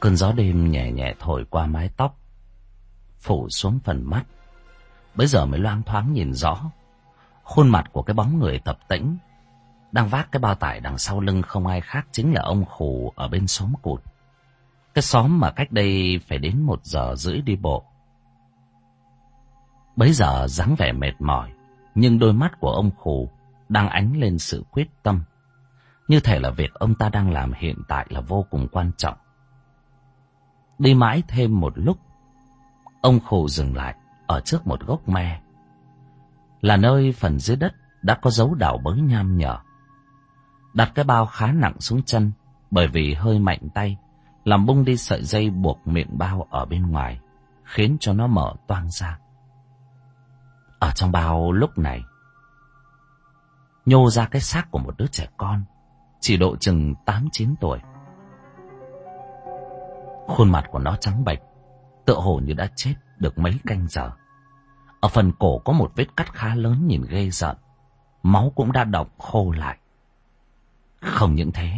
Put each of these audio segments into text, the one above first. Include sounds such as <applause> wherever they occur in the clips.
Cơn gió đêm nhẹ nhẹ thổi qua mái tóc, phủ xuống phần mắt. Bây giờ mới loang thoáng nhìn rõ, khuôn mặt của cái bóng người tập tĩnh, đang vác cái bao tải đằng sau lưng không ai khác chính là ông Khù ở bên xóm cụt. Cái xóm mà cách đây phải đến một giờ rưỡi đi bộ. Bấy giờ dáng vẻ mệt mỏi, nhưng đôi mắt của ông Khù đang ánh lên sự quyết tâm. Như thể là việc ông ta đang làm hiện tại là vô cùng quan trọng. Đi mãi thêm một lúc, ông khổ dừng lại ở trước một gốc me. Là nơi phần dưới đất đã có dấu đào bới nham nhở. Đặt cái bao khá nặng xuống chân, bởi vì hơi mạnh tay, làm bung đi sợi dây buộc miệng bao ở bên ngoài, khiến cho nó mở toang ra. Ở trong bao lúc này, nhô ra cái xác của một đứa trẻ con, chỉ độ chừng 8-9 tuổi. Khuôn mặt của nó trắng bệch, tựa hồ như đã chết được mấy canh giờ. Ở phần cổ có một vết cắt khá lớn nhìn ghê rợn, máu cũng đã đọng khô lại. Không những thế,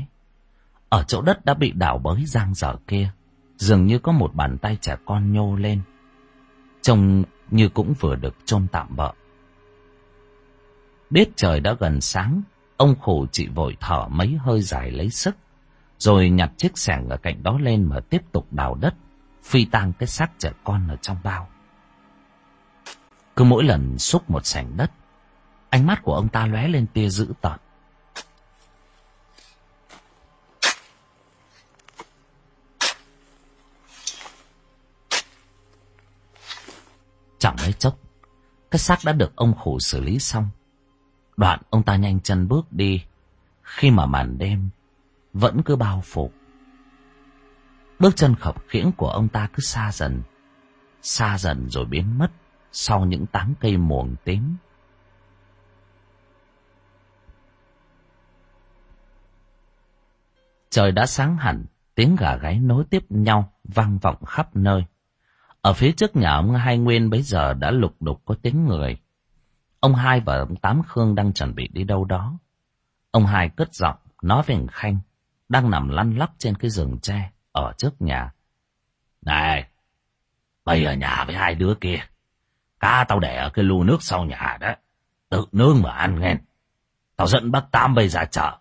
ở chỗ đất đã bị đảo bới giang dở kia, dường như có một bàn tay trẻ con nhô lên. Trông như cũng vừa được chôn tạm bợ. Biết trời đã gần sáng, ông khổ chị vội thở mấy hơi dài lấy sức, rồi nhặt chiếc xẻng ở cạnh đó lên mà tiếp tục đào đất, phi tang cái xác trẻ con ở trong bao. Cứ mỗi lần xúc một sảnh đất, ánh mắt của ông ta lóe lên tia dữ tợn. Chẳng mấy chốc, cái xác đã được ông khổ xử lý xong. Đoạn ông ta nhanh chân bước đi, khi mà màn đêm vẫn cứ bao phủ. Bước chân khập khiễng của ông ta cứ xa dần, xa dần rồi biến mất sau những tán cây muồng tím. Trời đã sáng hẳn, tiếng gà gáy nối tiếp nhau vang vọng khắp nơi. Ở phía trước nhà ông Hai Nguyên bấy giờ đã lục đục có tiếng người. Ông Hai và ông Tám Khương đang chuẩn bị đi đâu đó. Ông Hai cất giọng nói với Khanh, đang nằm lăn lóc trên cái rừng tre ở trước nhà. Này, bây ở nhà với hai đứa kia. Cá tao để ở cái lu nước sau nhà đó. Tự nướng mà ăn nghe. Tao dẫn bác Tám bây ra chợ.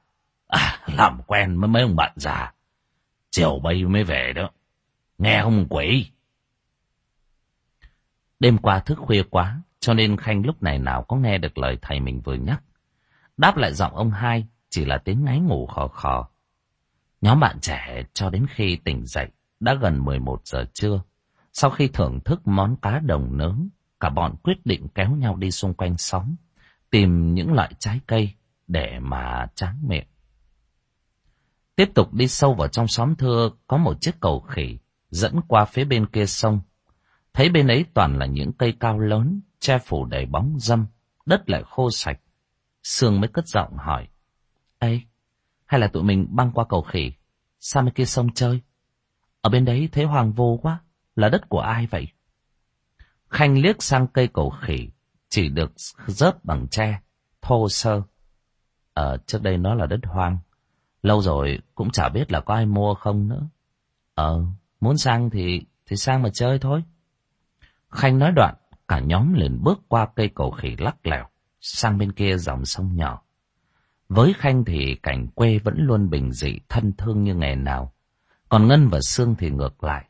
À, làm quen với mấy ông bạn già. Chiều bây mới về đó. Nghe không quỷ. Đêm qua thức khuya quá, cho nên Khanh lúc này nào có nghe được lời thầy mình vừa nhắc. Đáp lại giọng ông hai, chỉ là tiếng ngáy ngủ khò khò. Nhóm bạn trẻ cho đến khi tỉnh dậy, đã gần 11 giờ trưa. Sau khi thưởng thức món cá đồng nướng, cả bọn quyết định kéo nhau đi xung quanh xóm, tìm những loại trái cây để mà tráng miệng. Tiếp tục đi sâu vào trong xóm thưa có một chiếc cầu khỉ dẫn qua phía bên kia sông. Thấy bên ấy toàn là những cây cao lớn, che phủ đầy bóng dâm, đất lại khô sạch. Sương mới cất giọng hỏi. Ê, hay là tụi mình băng qua cầu khỉ, sang bên kia sông chơi? Ở bên đấy thấy hoàng vô quá, là đất của ai vậy? Khanh liếc sang cây cầu khỉ, chỉ được rớp bằng tre, thô sơ. Ở trước đây nó là đất hoang, lâu rồi cũng chả biết là có ai mua không nữa. Ờ, muốn sang thì thì sang mà chơi thôi. Khanh nói đoạn, cả nhóm liền bước qua cây cầu khỉ lắc lẻo, sang bên kia dòng sông nhỏ. Với Khanh thì cảnh quê vẫn luôn bình dị, thân thương như ngày nào. Còn Ngân và Sương thì ngược lại.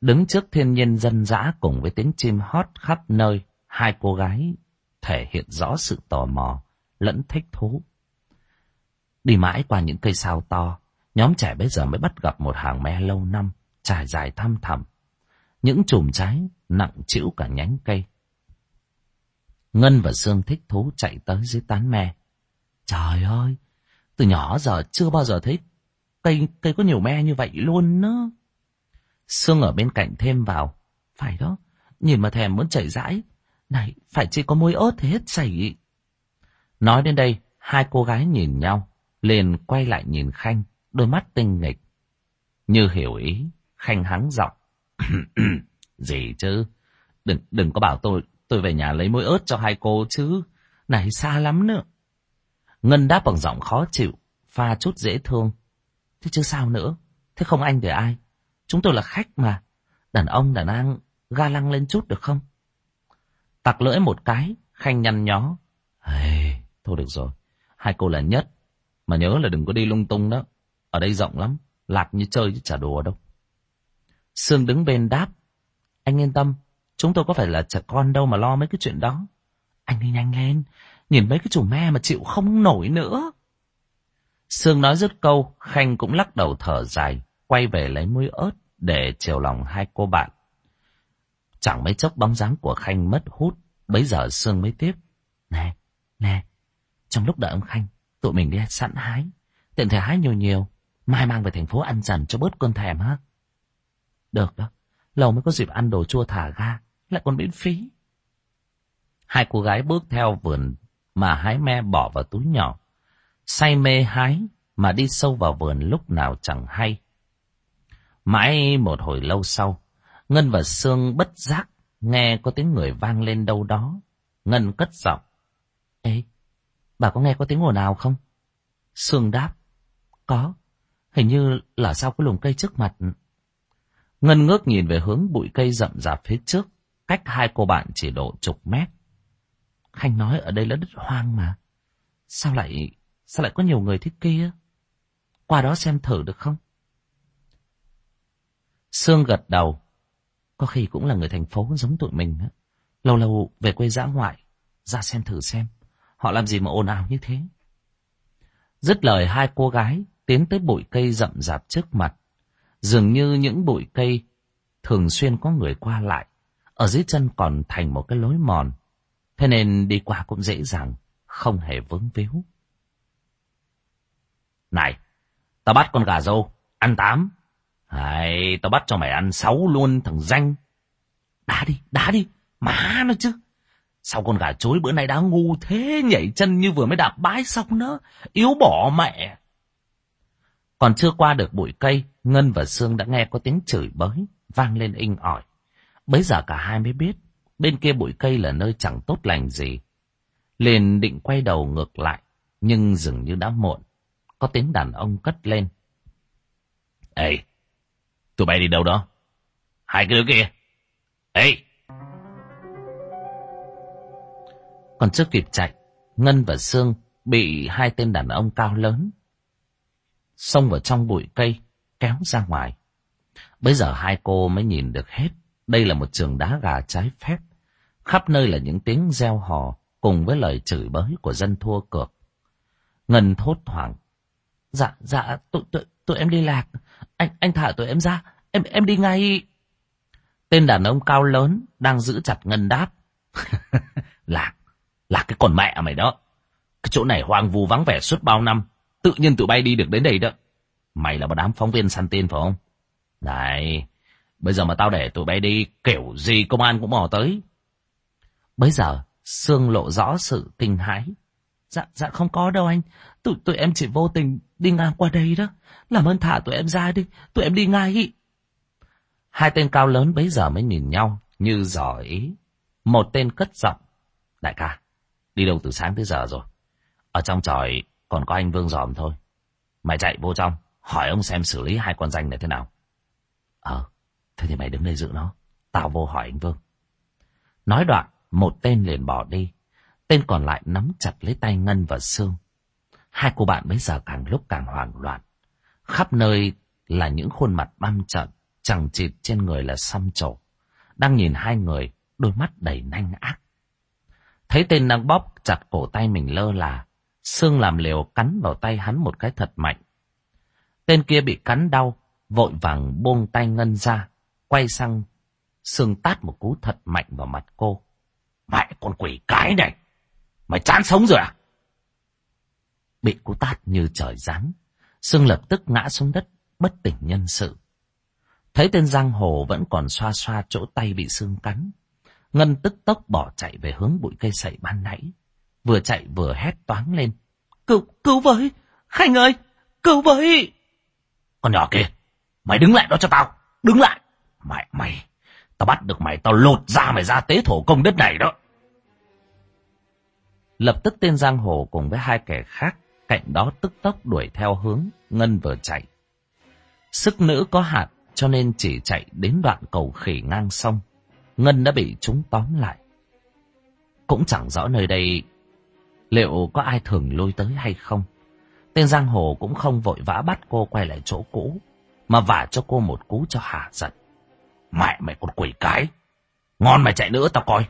Đứng trước thiên nhiên dân dã cùng với tiếng chim hót khắp nơi, hai cô gái thể hiện rõ sự tò mò, lẫn thích thú. Đi mãi qua những cây sao to, nhóm trẻ bây giờ mới bắt gặp một hàng me lâu năm, trải dài thăm thẳm. Những chùm trái nặng chịu cả nhánh cây. Ngân và Sương thích thú chạy tới dưới tán me. Trời ơi, từ nhỏ giờ chưa bao giờ thấy cây cây có nhiều me như vậy luôn nữa. Sương ở bên cạnh thêm vào. Phải đó, nhìn mà thèm muốn chảy rãi. Này, phải chỉ có môi ớt thì hết chảy. Nói đến đây, hai cô gái nhìn nhau, liền quay lại nhìn Khanh, đôi mắt tinh nghịch. Như hiểu ý, Khanh hắng giọng. <clears throat> Gì chứ? Đừng đừng có bảo tôi tôi về nhà lấy môi ớt cho hai cô chứ. Này xa lắm nữa. Ngân đáp bằng giọng khó chịu, pha chút dễ thương. Thế chứ sao nữa? Thế không anh thì ai? Chúng tôi là khách mà. Đàn ông đàn an ga lăng lên chút được không? Tặc lưỡi một cái, Khanh nhăn nhó. Hey, thôi được rồi, hai cô là nhất. Mà nhớ là đừng có đi lung tung đó. Ở đây rộng lắm, lạc như chơi chứ chả đùa đâu. Sương đứng bên đáp. Anh yên tâm, chúng tôi có phải là trẻ con đâu mà lo mấy cái chuyện đó. Anh đi nhanh lên, nhìn mấy cái chủ me mà chịu không nổi nữa. Sương nói dứt câu, Khanh cũng lắc đầu thở dài, quay về lấy muối ớt để chiều lòng hai cô bạn. Chẳng mấy chốc bóng dáng của Khanh mất hút, bấy giờ Sương mới tiếp. Nè, nè, trong lúc đợi ông Khanh, tụi mình đi sẵn hái, tiện thể hái nhiều nhiều, mai mang về thành phố ăn dần cho bớt cơn thèm ha. Được đó, lâu mới có dịp ăn đồ chua thả ga, lại còn miễn phí. Hai cô gái bước theo vườn mà hái me bỏ vào túi nhỏ. Say mê hái mà đi sâu vào vườn lúc nào chẳng hay. Mãi một hồi lâu sau, Ngân và Sương bất giác nghe có tiếng người vang lên đâu đó. Ngân cất giọng. Ê, bà có nghe có tiếng ồn nào không? Sương đáp. Có, hình như là sau cái lùm cây trước mặt. Ngân ngước nhìn về hướng bụi cây rậm rạp phía trước, cách hai cô bạn chỉ độ chục mét. Khanh nói ở đây là đất hoang mà. Sao lại, sao lại có nhiều người thế kia? Qua đó xem thử được không? Sương gật đầu. Có khi cũng là người thành phố giống tụi mình. Á. Lâu lâu về quê dã ngoại, ra xem thử xem. Họ làm gì mà ồn ào như thế? Dứt lời hai cô gái tiến tới bụi cây rậm rạp trước mặt. Dường như những bụi cây thường xuyên có người qua lại. Ở dưới chân còn thành một cái lối mòn. Thế nên đi qua cũng dễ dàng, không hề vướng víu. Này, tao bắt con gà rô, ăn tám. Hay, tao bắt cho mày ăn sáu luôn thằng danh. Đá đi, đá đi, má nó chứ. Sao con gà chối bữa nay đã ngu thế nhảy chân như vừa mới đạp bái xong nữa. Yếu bỏ mẹ. Còn chưa qua được bụi cây, Ngân và Sương đã nghe có tiếng chửi bới, vang lên inh ỏi. Bấy giờ cả hai mới biết, bên kia bụi cây là nơi chẳng tốt lành gì. Liền định quay đầu ngược lại, nhưng dường như đã muộn. Có tiếng đàn ông cất lên. Ê, tụi bay đi đâu đó? Hai cái đứa kia. Ê! Còn chưa kịp chạy, Ngân và Sương bị hai tên đàn ông cao lớn xông vào trong bụi cây, kéo ra ngoài. Bây giờ hai cô mới nhìn được hết, đây là một trường đá gà trái phép. Khắp nơi là những tiếng reo hò cùng với lời chửi bới của dân thua cược. Ngân thốt thoảng. Dạ, dạ, tụi, tụi, tụi em đi lạc. Anh, anh thả tụi em ra. Em, em đi ngay. Tên đàn ông cao lớn đang giữ chặt Ngân đáp. <laughs> lạc, lạc cái con mẹ mày đó. Cái chỗ này hoang vu vắng vẻ suốt bao năm. Tự nhiên tụi bay đi được đến đây đó. Mày là một đám phóng viên săn tin phải không? Này, bây giờ mà tao để tụi bay đi, kiểu gì công an cũng mò tới. Bây giờ, Sương lộ rõ sự kinh hãi. Dạ, dạ không có đâu anh. Tụi, tụi em chỉ vô tình đi ngang qua đây đó. Làm ơn thả tụi em ra đi. Tụi em đi ngay ý. Hai tên cao lớn bấy giờ mới nhìn nhau như giỏi ý. Một tên cất giọng. Đại ca, đi đâu từ sáng tới giờ rồi? Ở trong tròi còn có anh Vương dòm thôi. Mày chạy vô trong, hỏi ông xem xử lý hai con danh này thế nào. Ờ, thế thì mày đứng đây giữ nó. Tao vô hỏi anh Vương. Nói đoạn, một tên liền bỏ đi. Tên còn lại nắm chặt lấy tay Ngân và Sương. Hai cô bạn bây giờ càng lúc càng hoảng loạn. Khắp nơi là những khuôn mặt băm trận, chẳng chịt trên người là xăm trổ. Đang nhìn hai người, đôi mắt đầy nanh ác. Thấy tên đang bóp chặt cổ tay mình lơ là, Sương làm liều cắn vào tay hắn một cái thật mạnh. Tên kia bị cắn đau, vội vàng buông tay Ngân ra, quay sang Sương tát một cú thật mạnh vào mặt cô. Mẹ con quỷ cái này, mày chán sống rồi à? Bị cú tát như trời giáng, Sương lập tức ngã xuống đất, bất tỉnh nhân sự. Thấy tên giang hồ vẫn còn xoa xoa chỗ tay bị Sương cắn. Ngân tức tốc bỏ chạy về hướng bụi cây sậy ban nãy vừa chạy vừa hét toáng lên. Cứu, cứu với! Khanh ơi! Cứu với! Con nhỏ kia! Mày đứng lại đó cho tao! Đứng lại! Mày, mày! Tao bắt được mày, tao lột ra mày ra tế thổ công đất này đó! Lập tức tên giang hồ cùng với hai kẻ khác cạnh đó tức tốc đuổi theo hướng Ngân vừa chạy. Sức nữ có hạn, cho nên chỉ chạy đến đoạn cầu khỉ ngang sông. Ngân đã bị chúng tóm lại. Cũng chẳng rõ nơi đây liệu có ai thường lui tới hay không. Tên giang hồ cũng không vội vã bắt cô quay lại chỗ cũ, mà vả cho cô một cú cho hạ giận. Mẹ mày con quỷ cái, ngon mày chạy nữa tao coi.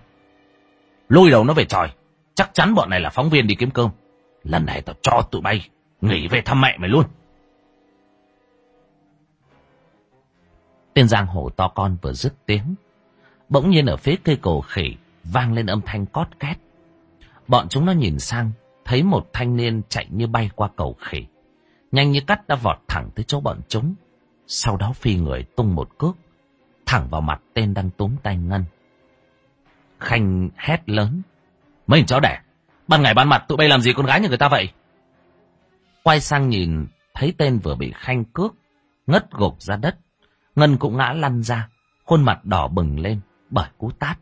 Lôi đầu nó về tròi, chắc chắn bọn này là phóng viên đi kiếm cơm. Lần này tao cho tụi bay, nghỉ về thăm mẹ mày luôn. Tên giang hồ to con vừa dứt tiếng. Bỗng nhiên ở phía cây cổ khỉ vang lên âm thanh cót két. Bọn chúng nó nhìn sang, thấy một thanh niên chạy như bay qua cầu khỉ. Nhanh như cắt đã vọt thẳng tới chỗ bọn chúng. Sau đó phi người tung một cước, thẳng vào mặt tên đang túm tay Ngân. Khanh hét lớn. Mấy chó đẻ, ban ngày ban mặt tụi bay làm gì con gái như người ta vậy? Quay sang nhìn, thấy tên vừa bị Khanh cước, ngất gục ra đất. Ngân cũng ngã lăn ra, khuôn mặt đỏ bừng lên bởi cú tát.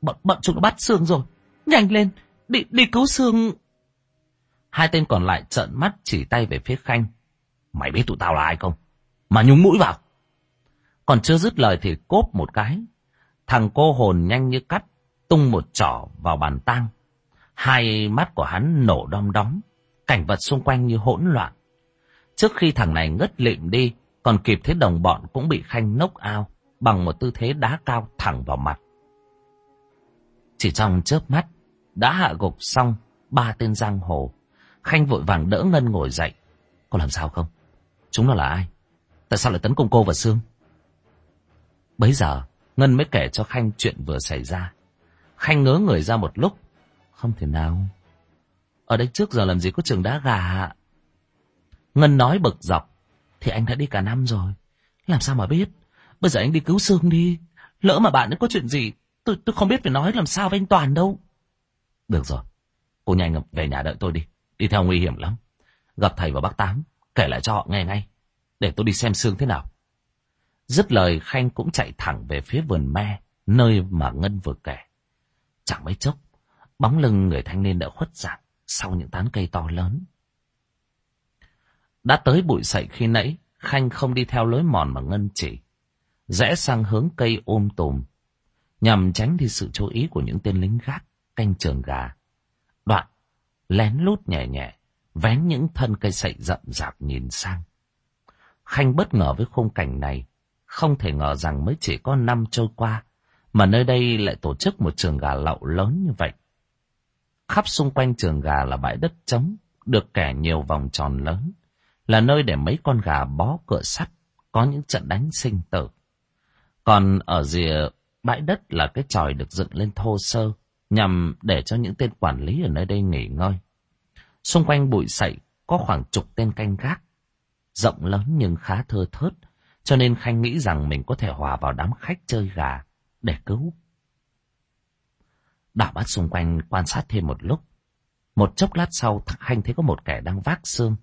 Bọn, bọn chúng nó bắt xương rồi. Nhanh lên, đi, đi cứu xương. Hai tên còn lại trợn mắt chỉ tay về phía Khanh. Mày biết tụi tao là ai không? Mà nhúng mũi vào. Còn chưa dứt lời thì cốp một cái. Thằng cô hồn nhanh như cắt, tung một trỏ vào bàn tang. Hai mắt của hắn nổ đom đóm, cảnh vật xung quanh như hỗn loạn. Trước khi thằng này ngất lịm đi, còn kịp thấy đồng bọn cũng bị Khanh nốc ao bằng một tư thế đá cao thẳng vào mặt. Chỉ trong chớp mắt, đã hạ gục xong ba tên giang hồ. Khanh vội vàng đỡ Ngân ngồi dậy. Cô làm sao không? Chúng nó là ai? Tại sao lại tấn công cô và Sương? Bấy giờ, Ngân mới kể cho Khanh chuyện vừa xảy ra. Khanh ngớ người ra một lúc. Không thể nào. Ở đây trước giờ làm gì có trường đá gà Ngân nói bực dọc. Thì anh đã đi cả năm rồi. Làm sao mà biết? Bây giờ anh đi cứu Sương đi. Lỡ mà bạn ấy có chuyện gì, tôi tôi không biết phải nói làm sao với anh Toàn đâu. Được rồi, cô nhanh về nhà đợi tôi đi. Đi theo nguy hiểm lắm. Gặp thầy và bác Tám, kể lại cho họ nghe ngay. Để tôi đi xem Sương thế nào. Dứt lời Khanh cũng chạy thẳng về phía vườn me, nơi mà Ngân vừa kể. Chẳng mấy chốc, bóng lưng người thanh niên đã khuất dạng sau những tán cây to lớn. Đã tới bụi sậy khi nãy, Khanh không đi theo lối mòn mà Ngân chỉ. Rẽ sang hướng cây ôm tùm, nhằm tránh đi sự chú ý của những tên lính gác canh trường gà. Đoạn, lén lút nhẹ nhẹ, vén những thân cây sậy rậm rạp nhìn sang. Khanh bất ngờ với khung cảnh này, không thể ngờ rằng mới chỉ có năm trôi qua, mà nơi đây lại tổ chức một trường gà lậu lớn như vậy. Khắp xung quanh trường gà là bãi đất trống, được kẻ nhiều vòng tròn lớn, là nơi để mấy con gà bó cửa sắt, có những trận đánh sinh tử. Còn ở rìa bãi đất là cái tròi được dựng lên thô sơ, nhằm để cho những tên quản lý ở nơi đây nghỉ ngơi. Xung quanh bụi sậy có khoảng chục tên canh gác, rộng lớn nhưng khá thưa thớt, cho nên Khanh nghĩ rằng mình có thể hòa vào đám khách chơi gà để cứu. Đảo mắt xung quanh quan sát thêm một lúc. Một chốc lát sau, Khanh thấy có một kẻ đang vác xương,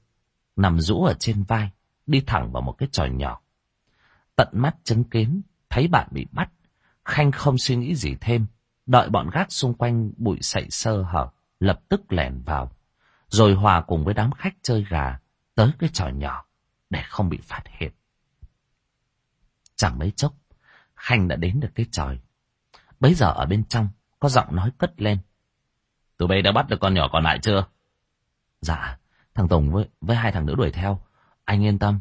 nằm rũ ở trên vai, đi thẳng vào một cái tròi nhỏ. Tận mắt chứng kiến, thấy bạn bị bắt, Khanh không suy nghĩ gì thêm, đợi bọn gác xung quanh bụi sậy sơ hở, lập tức lẻn vào, rồi hòa cùng với đám khách chơi gà tới cái trò nhỏ để không bị phát hiện. Chẳng mấy chốc, Khanh đã đến được cái tròi. Bấy giờ ở bên trong, có giọng nói cất lên. Tụi bay đã bắt được con nhỏ còn lại chưa? Dạ, thằng Tùng với, với hai thằng nữa đuổi theo. Anh yên tâm,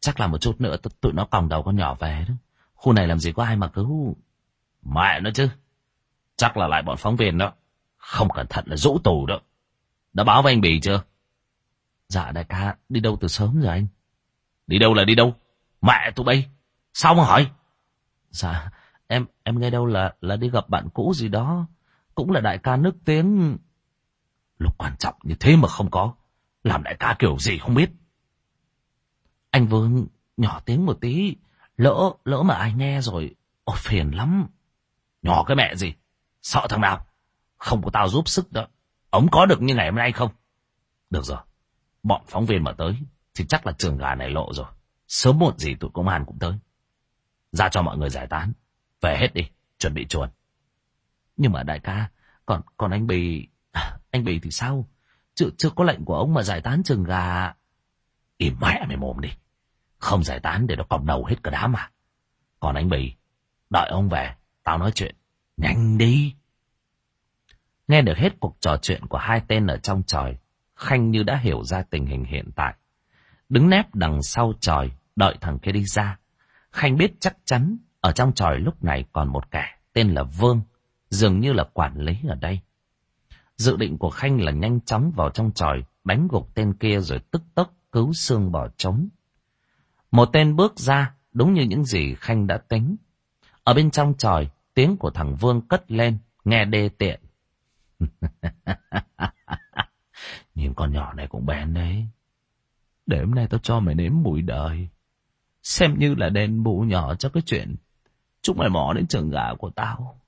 chắc là một chút nữa tụi nó còng đầu con nhỏ về đó. Khu này làm gì có ai mà cứu. Mẹ nó chứ. Chắc là lại bọn phóng viên đó. Không cẩn thận là rũ tù đó. Đã báo với anh Bì chưa? Dạ đại ca, đi đâu từ sớm rồi anh? Đi đâu là đi đâu? Mẹ tụi bay. Sao mà hỏi? Dạ, em em nghe đâu là là đi gặp bạn cũ gì đó. Cũng là đại ca nước tiếng. lục quan trọng như thế mà không có. Làm đại ca kiểu gì không biết. Anh Vương nhỏ tiếng một tí. Lỡ, lỡ mà ai nghe rồi. Ồ, phiền lắm. Nhỏ cái mẹ gì? Sợ thằng nào? Không có tao giúp sức đó. Ông có được như ngày hôm nay không? Được rồi. Bọn phóng viên mà tới thì chắc là trường gà này lộ rồi. Sớm muộn gì tụi công an cũng tới. Ra cho mọi người giải tán. Về hết đi. Chuẩn bị chuồn. Nhưng mà đại ca, còn còn anh Bì... Anh Bì thì sao? Chưa, chưa có lệnh của ông mà giải tán trường gà. Im mẹ mày mồm đi. Không giải tán để nó cọc đầu hết cả đám à. Còn anh Bì, đợi ông về, tao nói chuyện. Nhanh đi. Nghe được hết cuộc trò chuyện của hai tên ở trong tròi, Khanh như đã hiểu ra tình hình hiện tại. Đứng nép đằng sau tròi, đợi thằng kia đi ra. Khanh biết chắc chắn ở trong tròi lúc này còn một kẻ tên là Vương, dường như là quản lý ở đây. Dự định của Khanh là nhanh chóng vào trong tròi, đánh gục tên kia rồi tức tốc cứu xương bỏ trống. Một tên bước ra, đúng như những gì Khanh đã tính. Ở bên trong tròi, tiếng của thằng Vương cất lên, nghe đê tiện. <laughs> Nhìn con nhỏ này cũng bén đấy. Để hôm nay tao cho mày nếm mùi đời. Xem như là đền bù nhỏ cho cái chuyện. Chúng mày mò đến trường gà của tao.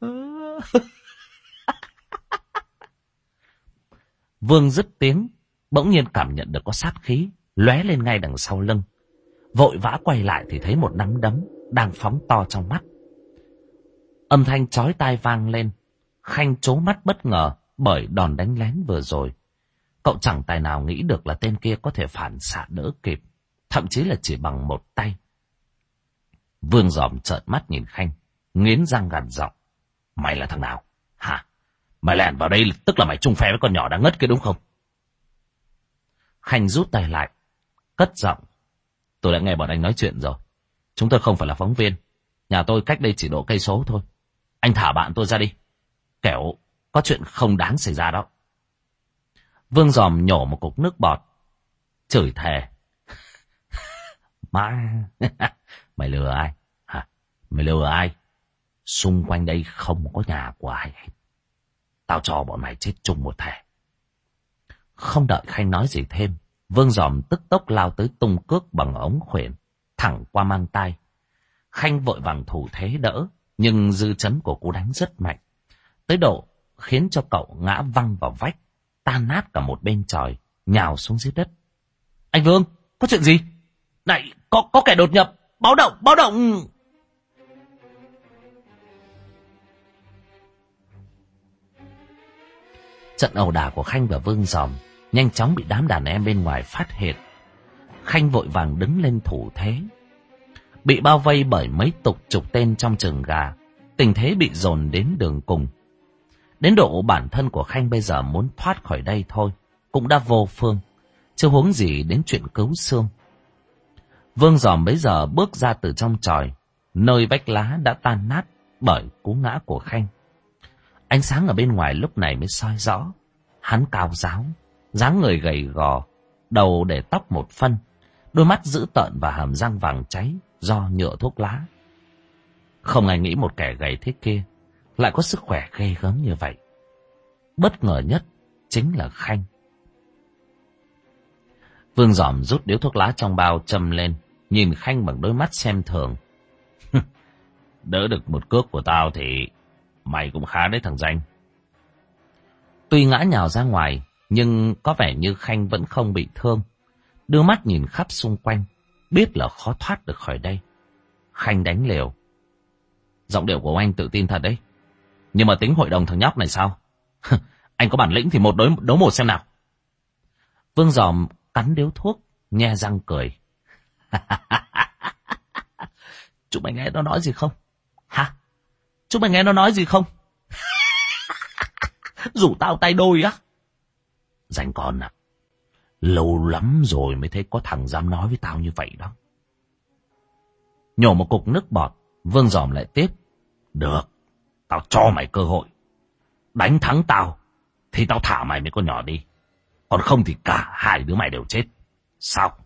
<laughs> Vương dứt tiếng, bỗng nhiên cảm nhận được có sát khí, lóe lên ngay đằng sau lưng. Vội vã quay lại thì thấy một nắm đấm đang phóng to trong mắt. Âm thanh chói tai vang lên, Khanh chố mắt bất ngờ bởi đòn đánh lén vừa rồi. Cậu chẳng tài nào nghĩ được là tên kia có thể phản xạ đỡ kịp, thậm chí là chỉ bằng một tay. Vương giòm trợn mắt nhìn Khanh, nghiến răng gằn giọng. Mày là thằng nào? Hả? Mày lẻn vào đây tức là mày chung phe với con nhỏ đang ngất kia đúng không? Khanh rút tay lại, cất giọng. Tôi đã nghe bọn anh nói chuyện rồi. Chúng tôi không phải là phóng viên. Nhà tôi cách đây chỉ độ cây số thôi. Anh thả bạn tôi ra đi. Kẻo có chuyện không đáng xảy ra đó. Vương giòm nhổ một cục nước bọt. Chửi thề. Má, <laughs> mày lừa ai? Hả? Mày lừa ai? Xung quanh đây không có nhà của ai hết. Tao cho bọn mày chết chung một thể. Không đợi Khanh nói gì thêm, Vương giòm tức tốc lao tới tung cước bằng ống khuyển, thẳng qua mang tay. Khanh vội vàng thủ thế đỡ, nhưng dư chấn của cú đánh rất mạnh. Tới độ khiến cho cậu ngã văng vào vách, tan nát cả một bên tròi, nhào xuống dưới đất. Anh Vương, có chuyện gì? Này, có, có kẻ đột nhập, báo động, báo động! Trận ẩu đả của Khanh và Vương Giòm nhanh chóng bị đám đàn em bên ngoài phát hiện. Khanh vội vàng đứng lên thủ thế. Bị bao vây bởi mấy tục chục tên trong trường gà, tình thế bị dồn đến đường cùng. Đến độ bản thân của Khanh bây giờ muốn thoát khỏi đây thôi, cũng đã vô phương, chưa huống gì đến chuyện cứu xương. Vương giòm bấy giờ bước ra từ trong tròi, nơi vách lá đã tan nát bởi cú ngã của Khanh. Ánh sáng ở bên ngoài lúc này mới soi rõ. Hắn cao giáo, dáng người gầy gò, đầu để tóc một phân, đôi mắt dữ tợn và hàm răng vàng cháy do nhựa thuốc lá. Không ai nghĩ một kẻ gầy thế kia lại có sức khỏe ghê gớm như vậy. Bất ngờ nhất chính là Khanh. Vương giòm rút điếu thuốc lá trong bao châm lên, nhìn Khanh bằng đôi mắt xem thường. <laughs> Đỡ được một cước của tao thì mày cũng khá đấy thằng danh. Tuy ngã nhào ra ngoài, nhưng có vẻ như Khanh vẫn không bị thương. Đưa mắt nhìn khắp xung quanh, biết là khó thoát được khỏi đây. Khanh đánh liều. Giọng điệu của anh tự tin thật đấy. Nhưng mà tính hội đồng thằng nhóc này sao? <laughs> anh có bản lĩnh thì một đối đấu một xem nào. Vương giòm cắn điếu thuốc, nhe răng cười. <laughs> Chúng mày nghe nó nói gì không? Hả? Chúng mày nghe nó nói gì không? <laughs> Rủ tao tay đôi á. Dành con à. Lâu lắm rồi mới thấy có thằng dám nói với tao như vậy đó. Nhổ một cục nước bọt, Vương giòm lại tiếp. Được, tao cho mày cơ hội. Đánh thắng tao, thì tao thả mày mấy con nhỏ đi. Còn không thì cả hai đứa mày đều chết. Sao?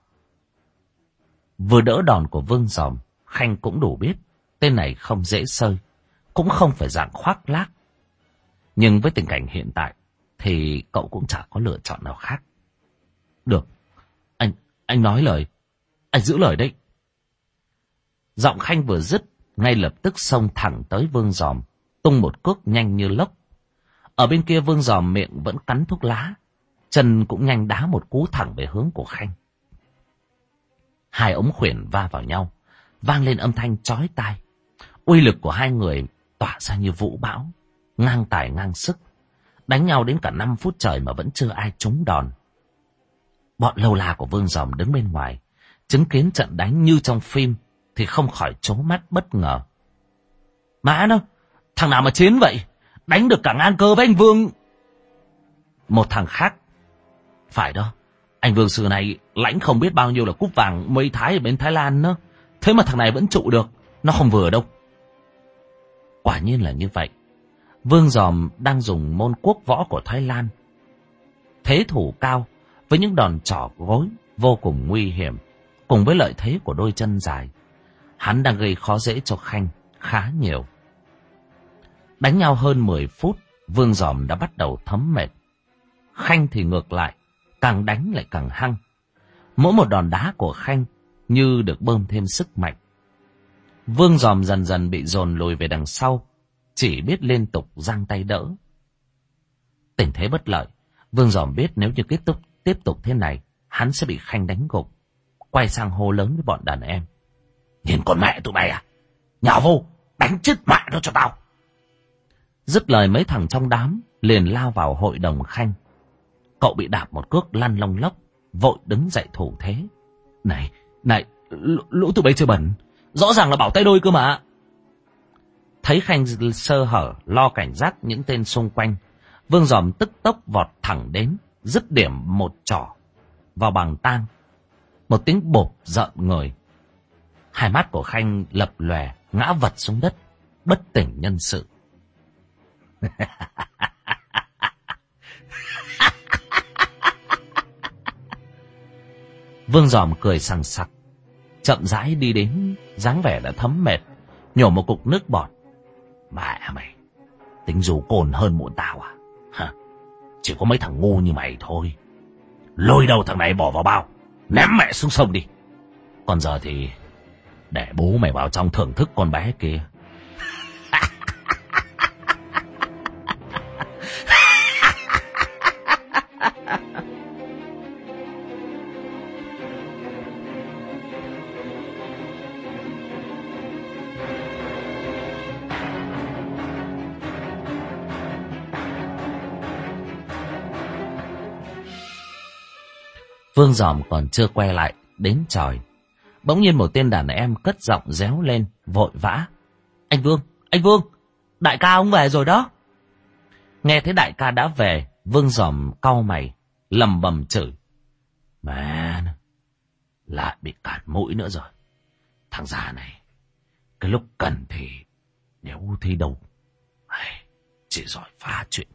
Vừa đỡ đòn của Vương giòm, Khanh cũng đủ biết. Tên này không dễ sơi, cũng không phải dạng khoác lác. Nhưng với tình cảnh hiện tại, thì cậu cũng chả có lựa chọn nào khác. Được, anh, anh nói lời, anh giữ lời đấy. Giọng Khanh vừa dứt, ngay lập tức xông thẳng tới Vương Giòm, tung một cước nhanh như lốc. Ở bên kia Vương Giòm miệng vẫn cắn thuốc lá, chân cũng nhanh đá một cú thẳng về hướng của Khanh. Hai ống khuyển va vào nhau, vang lên âm thanh chói tai. Uy lực của hai người tỏa ra như vũ bão, ngang tài ngang sức. Đánh nhau đến cả năm phút trời mà vẫn chưa ai trúng đòn. Bọn lâu la của Vương dòng đứng bên ngoài, chứng kiến trận đánh như trong phim thì không khỏi chố mắt bất ngờ. Mã nó, thằng nào mà chiến vậy? Đánh được cả ngang cơ với anh Vương. Một thằng khác. Phải đó, anh Vương Sư này lãnh không biết bao nhiêu là cúp vàng mây thái ở bên Thái Lan nữa. Thế mà thằng này vẫn trụ được, nó không vừa đâu. Quả nhiên là như vậy. Vương Giòm đang dùng môn quốc võ của Thái Lan. Thế thủ cao, với những đòn trỏ gối vô cùng nguy hiểm, cùng với lợi thế của đôi chân dài. Hắn đang gây khó dễ cho Khanh khá nhiều. Đánh nhau hơn 10 phút, Vương Giòm đã bắt đầu thấm mệt. Khanh thì ngược lại, càng đánh lại càng hăng. Mỗi một đòn đá của Khanh như được bơm thêm sức mạnh. Vương Giòm dần dần bị dồn lùi về đằng sau, chỉ biết liên tục giang tay đỡ. Tình thế bất lợi, Vương Giòm biết nếu như kết thúc tiếp tục thế này, hắn sẽ bị Khanh đánh gục. Quay sang hô lớn với bọn đàn em. Nhìn con mẹ tụi mày à? Nhào vô, đánh chết mẹ nó cho tao. Dứt lời mấy thằng trong đám, liền lao vào hội đồng Khanh. Cậu bị đạp một cước lăn lông lốc, vội đứng dậy thủ thế. Này, này, lũ tụi bay chưa bẩn. Rõ ràng là bảo tay đôi cơ mà. Thấy Khanh sơ hở, lo cảnh giác những tên xung quanh. Vương giòm tức tốc vọt thẳng đến, dứt điểm một trỏ vào bằng tang. Một tiếng bột giận người. Hai mắt của Khanh lập lòe, ngã vật xuống đất, bất tỉnh nhân sự. <laughs> Vương giòm cười sằng sặc, chậm rãi đi đến, dáng vẻ đã thấm mệt, nhổ một cục nước bọt. Mẹ mày, tính dù cồn hơn muộn tao à? Hả? Chỉ có mấy thằng ngu như mày thôi. Lôi đầu thằng này bỏ vào bao, ném mẹ xuống sông đi. Còn giờ thì để bố mày vào trong thưởng thức con bé kia. Vương Giòm còn chưa quay lại, đến tròi. Bỗng nhiên một tên đàn em cất giọng réo lên, vội vã. Anh Vương, anh Vương, đại ca ông về rồi đó. Nghe thấy đại ca đã về, Vương Giòm cau mày, lầm bầm chửi. Mẹ, lại bị cản mũi nữa rồi. Thằng già này, cái lúc cần thì nếu thi đâu, chỉ giỏi phá chuyện.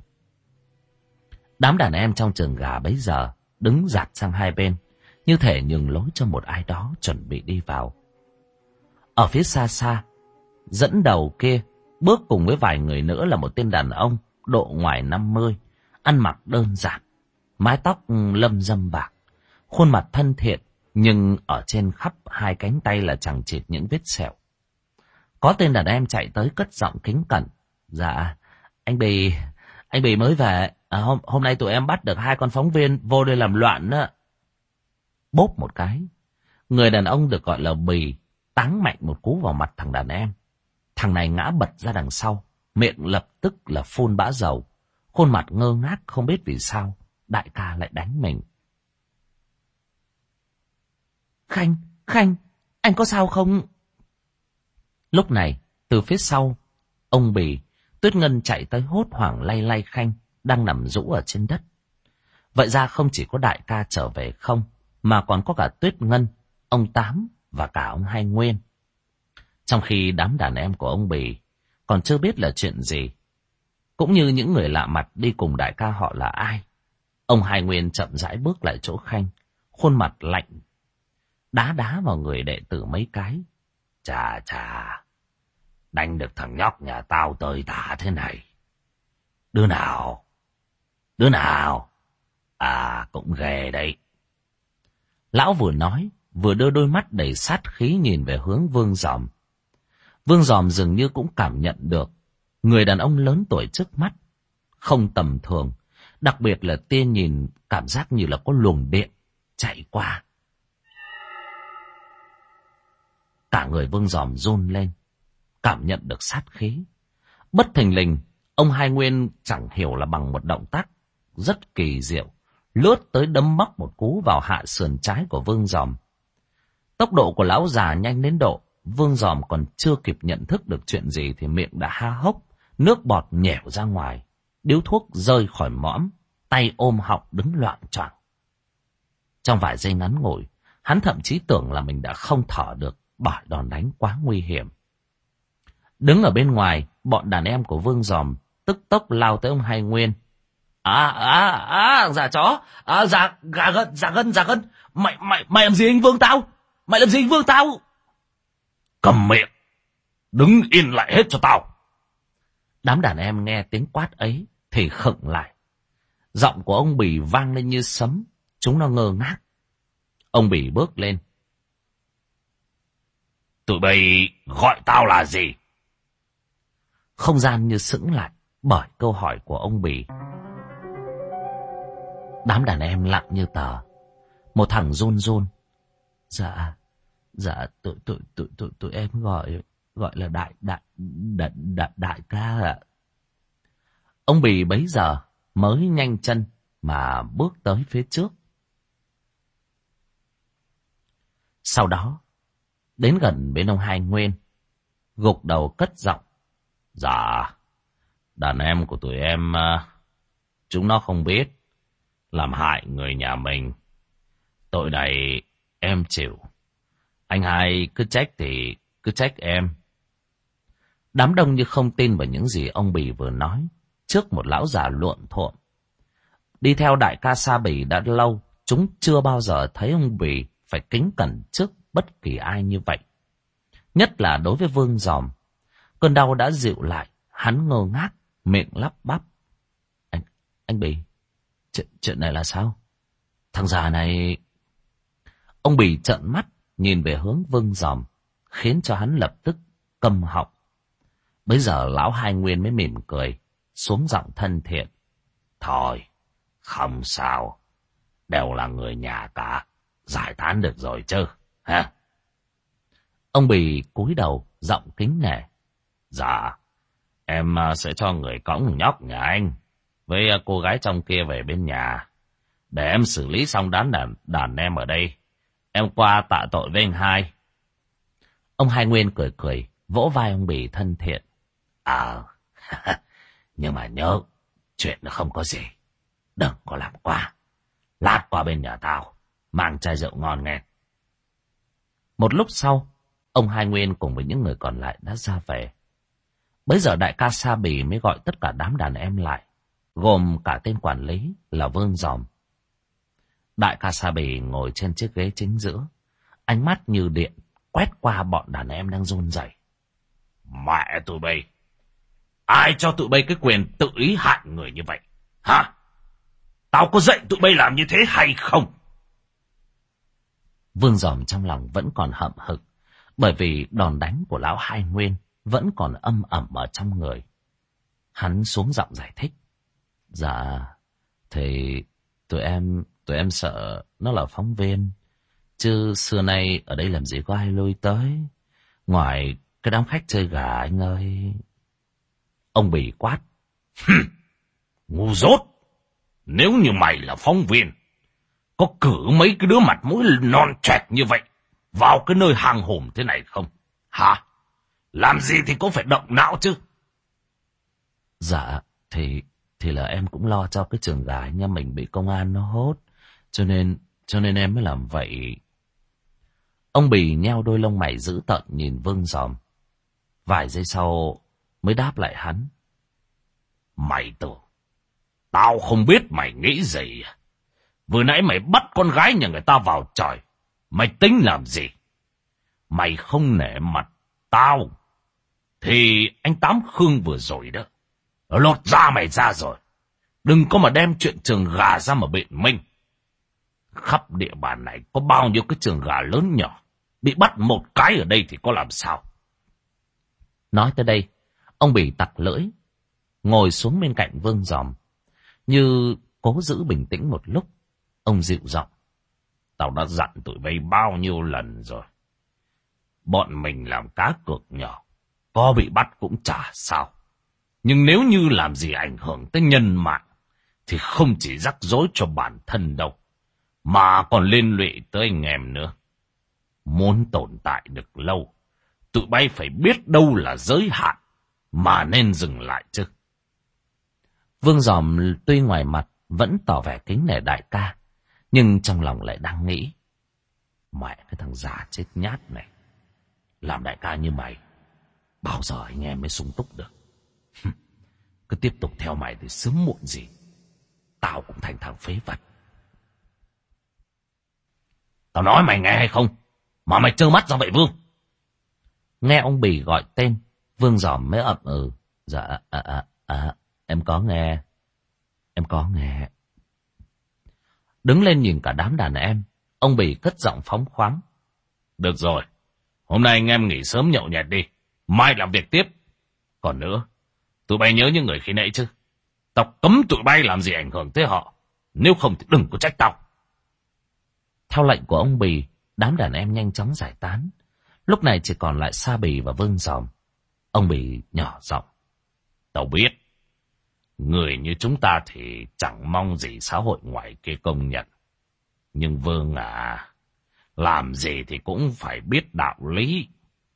Đám đàn em trong trường gà bấy giờ đứng giặt sang hai bên, như thể nhường lối cho một ai đó chuẩn bị đi vào. Ở phía xa xa, dẫn đầu kia, bước cùng với vài người nữa là một tên đàn ông, độ ngoài năm mươi, ăn mặc đơn giản, mái tóc lâm dâm bạc, khuôn mặt thân thiện, nhưng ở trên khắp hai cánh tay là chẳng chịt những vết sẹo. Có tên đàn em chạy tới cất giọng kính cẩn. Dạ, anh Bì, anh Bì mới về, À, hôm, hôm nay tụi em bắt được hai con phóng viên vô đây làm loạn đó. Bốp một cái. Người đàn ông được gọi là Bì táng mạnh một cú vào mặt thằng đàn em. Thằng này ngã bật ra đằng sau. Miệng lập tức là phun bã dầu. Khuôn mặt ngơ ngác không biết vì sao. Đại ca lại đánh mình. Khanh, Khanh, anh có sao không? Lúc này, từ phía sau, ông Bì, Tuyết Ngân chạy tới hốt hoảng lay lay Khanh đang nằm rũ ở trên đất. Vậy ra không chỉ có đại ca trở về không, mà còn có cả Tuyết Ngân, ông Tám và cả ông Hai Nguyên. Trong khi đám đàn em của ông Bì còn chưa biết là chuyện gì, cũng như những người lạ mặt đi cùng đại ca họ là ai. Ông Hai Nguyên chậm rãi bước lại chỗ Khanh, khuôn mặt lạnh, đá đá vào người đệ tử mấy cái. Chà chà, đánh được thằng nhóc nhà tao tơi tả thế này. Đứa nào Đứa nào? À, cũng ghê đấy. Lão vừa nói, vừa đưa đôi mắt đầy sát khí nhìn về hướng vương giòm. Vương giòm dường như cũng cảm nhận được người đàn ông lớn tuổi trước mắt, không tầm thường, đặc biệt là tiên nhìn cảm giác như là có luồng điện chạy qua. Cả người vương giòm run lên, cảm nhận được sát khí. Bất thình lình, ông Hai Nguyên chẳng hiểu là bằng một động tác rất kỳ diệu, lướt tới đấm móc một cú vào hạ sườn trái của vương giòm. Tốc độ của lão già nhanh đến độ, vương giòm còn chưa kịp nhận thức được chuyện gì thì miệng đã ha hốc, nước bọt nhẻo ra ngoài, điếu thuốc rơi khỏi mõm, tay ôm họng đứng loạn choạng. Trong vài giây ngắn ngủi, hắn thậm chí tưởng là mình đã không thở được bởi đòn đánh quá nguy hiểm. Đứng ở bên ngoài, bọn đàn em của Vương Giòm tức tốc lao tới ông Hai Nguyên. À, à, à, giả chó, à, giả, gà gân, giả gân, giả gân. Mày, mày, mày làm gì anh Vương tao? Mày làm gì anh Vương tao? Cầm miệng, đứng yên lại hết cho tao. Đám đàn em nghe tiếng quát ấy thì khựng lại. Giọng của ông Bì vang lên như sấm, chúng nó ngơ ngác. Ông Bì bước lên. Tụi bay gọi tao là gì? Không gian như sững lại bởi câu hỏi của ông Bì. Đám đàn em lặng như tờ. Một thằng run run. Dạ, dạ, tụi, tụi, tụi, tụi, tụi em gọi, gọi là đại, đại, đại, đại, đại ca ạ. Ông Bì bấy giờ mới nhanh chân mà bước tới phía trước. Sau đó, đến gần bên ông Hai Nguyên, gục đầu cất giọng. Dạ, đàn em của tụi em, à, chúng nó không biết, làm hại người nhà mình. Tội này em chịu. Anh hai cứ trách thì cứ trách em. Đám đông như không tin vào những gì ông Bì vừa nói, trước một lão già luộn thuộm. Đi theo đại ca Sa Bì đã lâu, chúng chưa bao giờ thấy ông Bì phải kính cẩn trước bất kỳ ai như vậy. Nhất là đối với Vương Giòm. Cơn đau đã dịu lại, hắn ngơ ngác, miệng lắp bắp. Anh, anh Bì, chuyện, chuyện này là sao? Thằng già này... Ông Bì trợn mắt, nhìn về hướng Vương dòm khiến cho hắn lập tức câm họng. Bây giờ lão hai nguyên mới mỉm cười, xuống giọng thân thiện. Thôi, không sao, đều là người nhà cả, giải tán được rồi chứ, ha? Ông Bì cúi đầu, giọng kính nể. Dạ, em à, sẽ cho người cõng nhóc nhà anh, với à, cô gái trong kia về bên nhà. Để em xử lý xong đám đàn, đàn em ở đây. Em qua tạ tội với anh hai. Ông Hai Nguyên cười cười, vỗ vai ông Bì thân thiện. À, <laughs> nhưng mà nhớ, chuyện nó không có gì. Đừng có làm quá. Lát qua bên nhà tao, mang chai rượu ngon nghe. Một lúc sau, ông Hai Nguyên cùng với những người còn lại đã ra về. Bây giờ đại ca Sa Bì mới gọi tất cả đám đàn em lại, gồm cả tên quản lý là Vương Giòm. Đại ca Sa Bì ngồi trên chiếc ghế chính giữa, ánh mắt như điện quét qua bọn đàn em đang run rẩy. Mẹ tụi bay! Ai cho tụi bay cái quyền tự ý hại người như vậy? Hả? Tao có dạy tụi bay làm như thế hay không? Vương Giòm trong lòng vẫn còn hậm hực, bởi vì đòn đánh của lão Hai Nguyên vẫn còn âm ẩm ở trong người. Hắn xuống giọng giải thích. Dạ, thì tụi em, tụi em sợ nó là phóng viên. Chứ xưa nay ở đây làm gì có ai lui tới. Ngoài cái đám khách chơi gà anh ơi. Ông bỉ quát. Ngu dốt. Nếu như mày là phóng viên, có cử mấy cái đứa mặt mũi non trẹt như vậy vào cái nơi hàng hồn thế này không? Hả? Làm gì thì cũng phải động não chứ. Dạ, thì thì là em cũng lo cho cái trường gái nhà mình bị công an nó hốt. Cho nên, cho nên em mới làm vậy. Ông Bì nheo đôi lông mày dữ tợn nhìn Vương Giòm. Vài giây sau mới đáp lại hắn. Mày tưởng, tao không biết mày nghĩ gì? À? Vừa nãy mày bắt con gái nhà người ta vào trời. Mày tính làm gì? Mày không nể mặt tao. Thì anh Tám Khương vừa rồi đó. Lột ra mày ra rồi. Đừng có mà đem chuyện trường gà ra mà biện minh. Khắp địa bàn này có bao nhiêu cái trường gà lớn nhỏ. Bị bắt một cái ở đây thì có làm sao? Nói tới đây, ông bị tặc lưỡi, ngồi xuống bên cạnh vương giòm. Như cố giữ bình tĩnh một lúc, ông dịu giọng. Tao đã dặn tụi bay bao nhiêu lần rồi. Bọn mình làm cá cược nhỏ, có bị bắt cũng chả sao. Nhưng nếu như làm gì ảnh hưởng tới nhân mạng, thì không chỉ rắc rối cho bản thân đâu, mà còn liên lụy tới anh em nữa. Muốn tồn tại được lâu, tụi bay phải biết đâu là giới hạn, mà nên dừng lại chứ. Vương Giòm tuy ngoài mặt vẫn tỏ vẻ kính nể đại ca, nhưng trong lòng lại đang nghĩ. Mẹ cái thằng già chết nhát này, làm đại ca như mày, bao giờ anh em mới sung túc được. Cứ tiếp tục theo mày thì sớm muộn gì, tao cũng thành thằng phế vật. Tao nói mày nghe hay không? Mà mày trơ mắt ra vậy Vương? Nghe ông Bì gọi tên, Vương giòm mới ậm ừ. Dạ, à, à, à, à, em có nghe. Em có nghe. Đứng lên nhìn cả đám đàn em, ông Bì cất giọng phóng khoáng. Được rồi, hôm nay anh em nghỉ sớm nhậu nhẹt đi, mai làm việc tiếp. Còn nữa, tụi bay nhớ những người khi nãy chứ. Tao cấm tụi bay làm gì ảnh hưởng tới họ, nếu không thì đừng có trách tao. Theo lệnh của ông Bì, đám đàn em nhanh chóng giải tán. Lúc này chỉ còn lại Sa Bì và Vương Giòm. Ông Bì nhỏ giọng. Tao biết, người như chúng ta thì chẳng mong gì xã hội ngoài kia công nhận. Nhưng Vương à, làm gì thì cũng phải biết đạo lý.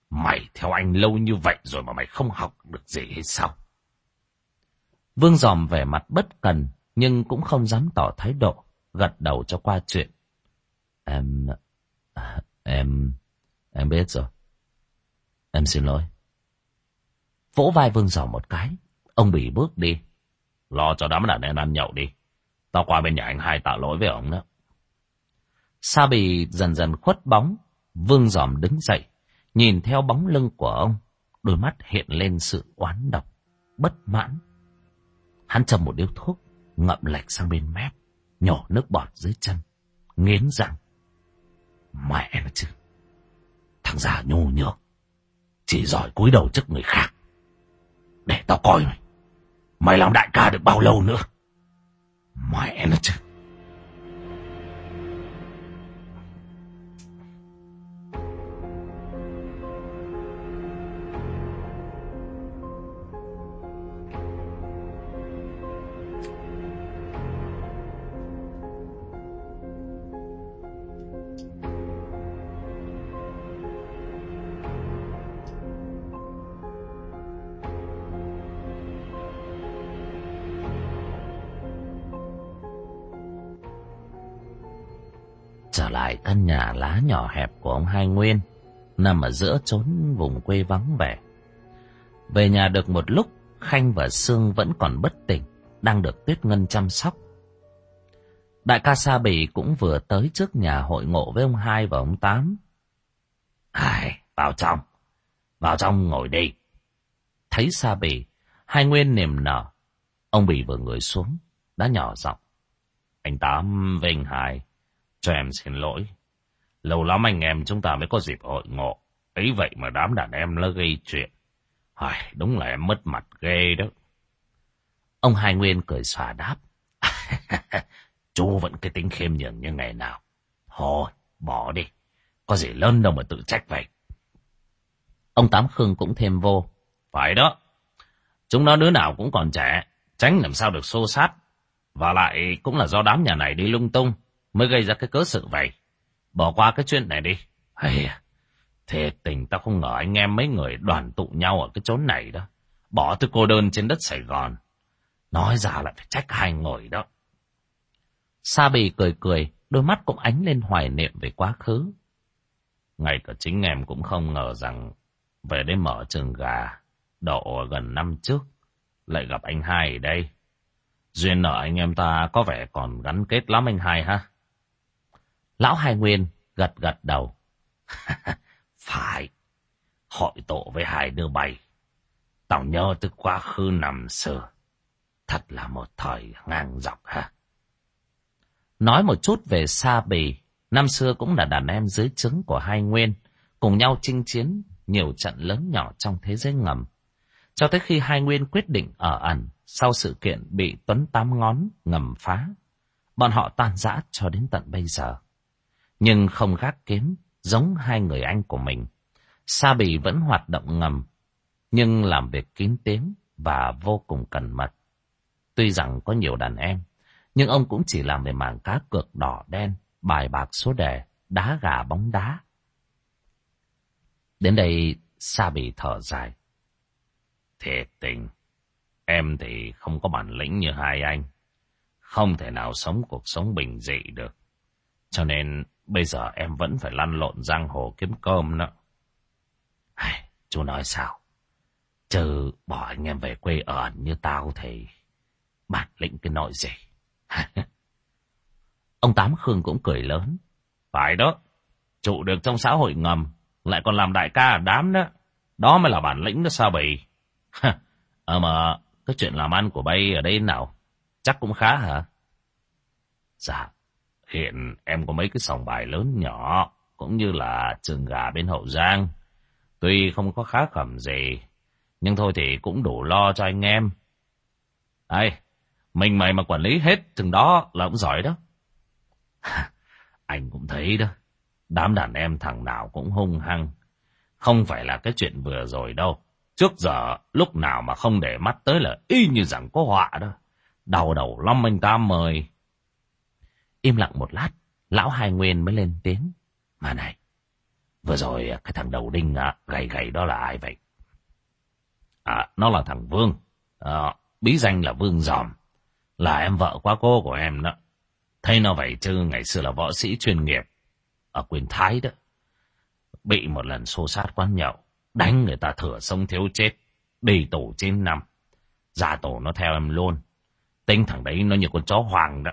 Mày theo anh lâu như vậy rồi mà mày không học được gì hay sao? Vương Giòm vẻ mặt bất cần, nhưng cũng không dám tỏ thái độ, gật đầu cho qua chuyện. Em... em... em biết rồi. Em xin lỗi. Vỗ vai Vương Giòm một cái, ông bị bước đi. Lo cho đám đàn em ăn nhậu đi. Tao qua bên nhà anh hai tạ lỗi với ông đó. Sa bì dần dần khuất bóng, Vương Giòm đứng dậy, nhìn theo bóng lưng của ông, đôi mắt hiện lên sự oán độc, bất mãn. Hắn châm một điếu thuốc, ngậm lệch sang bên mép, nhỏ nước bọt dưới chân, nghiến răng. Mẹ nó chứ, thằng già nhô nhược, chỉ giỏi cúi đầu trước người khác. Để tao coi mày, mày làm đại ca được bao lâu nữa? Mẹ nó chứ. Trở lại căn nhà lá nhỏ hẹp của ông Hai Nguyên, nằm ở giữa chốn vùng quê vắng vẻ. Về nhà được một lúc, Khanh và Sương vẫn còn bất tỉnh, đang được Tuyết Ngân chăm sóc. Đại ca Sa Bì cũng vừa tới trước nhà hội ngộ với ông Hai và ông Tám. Ai, vào trong, vào trong ngồi đi. Thấy Sa Bì, Hai Nguyên niềm nở. Ông Bì vừa ngồi xuống, đã nhỏ giọng. Anh Tám, Vinh Hải, cho em xin lỗi. Lâu lắm anh em chúng ta mới có dịp hội ngộ. Ấy vậy mà đám đàn em nó gây chuyện. Ai, đúng là em mất mặt ghê đó. Ông Hai Nguyên cười xòa đáp. <laughs> Chú vẫn cái tính khiêm nhường như ngày nào. Thôi, bỏ đi. Có gì lớn đâu mà tự trách vậy. Ông Tám Khương cũng thêm vô. Phải đó. Chúng nó đứa nào cũng còn trẻ. Tránh làm sao được xô sát. Và lại cũng là do đám nhà này đi lung tung mới gây ra cái cớ sự vậy. Bỏ qua cái chuyện này đi. Hay à, thiệt tình tao không ngờ anh em mấy người đoàn tụ nhau ở cái chốn này đó. Bỏ tôi cô đơn trên đất Sài Gòn. Nói ra lại phải trách hai người đó. Sa bì cười cười, đôi mắt cũng ánh lên hoài niệm về quá khứ. Ngay cả chính em cũng không ngờ rằng về đây mở trường gà, độ gần năm trước, lại gặp anh hai ở đây. Duyên nợ anh em ta có vẻ còn gắn kết lắm anh hai ha. Lão Hai Nguyên gật gật đầu. <laughs> Phải, hội tổ với hai đứa bay. Tao nhớ từ quá khứ năm xưa. Thật là một thời ngang dọc ha. Nói một chút về Sa Bì, năm xưa cũng là đàn em dưới trứng của Hai Nguyên, cùng nhau chinh chiến nhiều trận lớn nhỏ trong thế giới ngầm. Cho tới khi Hai Nguyên quyết định ở ẩn sau sự kiện bị Tuấn Tám Ngón ngầm phá, bọn họ tan rã cho đến tận bây giờ nhưng không gác kiếm giống hai người anh của mình. Sa Bì vẫn hoạt động ngầm, nhưng làm việc kín tiếng và vô cùng cẩn mật. Tuy rằng có nhiều đàn em, nhưng ông cũng chỉ làm về mảng cá cược đỏ đen, bài bạc số đề, đá gà bóng đá. Đến đây, Sa Bì thở dài. Thiệt tình, em thì không có bản lĩnh như hai anh. Không thể nào sống cuộc sống bình dị được. Cho nên bây giờ em vẫn phải lăn lộn giang hồ kiếm cơm nữa. Hay, chú nói sao? Chứ bỏ anh em về quê ở như tao thì bản lĩnh cái nội gì. <laughs> Ông Tám Khương cũng cười lớn. Phải đó, trụ được trong xã hội ngầm, lại còn làm đại ca ở đám đó. Đó mới là bản lĩnh đó sao bầy. <laughs> ờ mà, cái chuyện làm ăn của bay ở đây nào? Chắc cũng khá hả? Dạ, hiện em có mấy cái sòng bài lớn nhỏ, cũng như là trường gà bên Hậu Giang. Tuy không có khá khẩm gì, nhưng thôi thì cũng đủ lo cho anh em. ai, mình mày mà quản lý hết chừng đó là cũng giỏi đó. <laughs> anh cũng thấy đó, đám đàn em thằng nào cũng hung hăng. Không phải là cái chuyện vừa rồi đâu. Trước giờ, lúc nào mà không để mắt tới là y như rằng có họa đó. Đầu đầu lăm anh ta mời. Im lặng một lát, lão hai nguyên mới lên tiếng. Mà này, vừa rồi à, cái thằng đầu đinh à, gầy gầy đó là ai vậy? À, nó là thằng Vương. À, bí danh là Vương Giòm. Là em vợ quá cô của em đó. Thấy nó vậy chứ ngày xưa là võ sĩ chuyên nghiệp. Ở quyền Thái đó. Bị một lần xô sát quán nhậu. Đánh người ta thừa sông thiếu chết. Đi tù 9 năm. Ra tổ nó theo em luôn. Tính thằng đấy nó như con chó hoàng đó.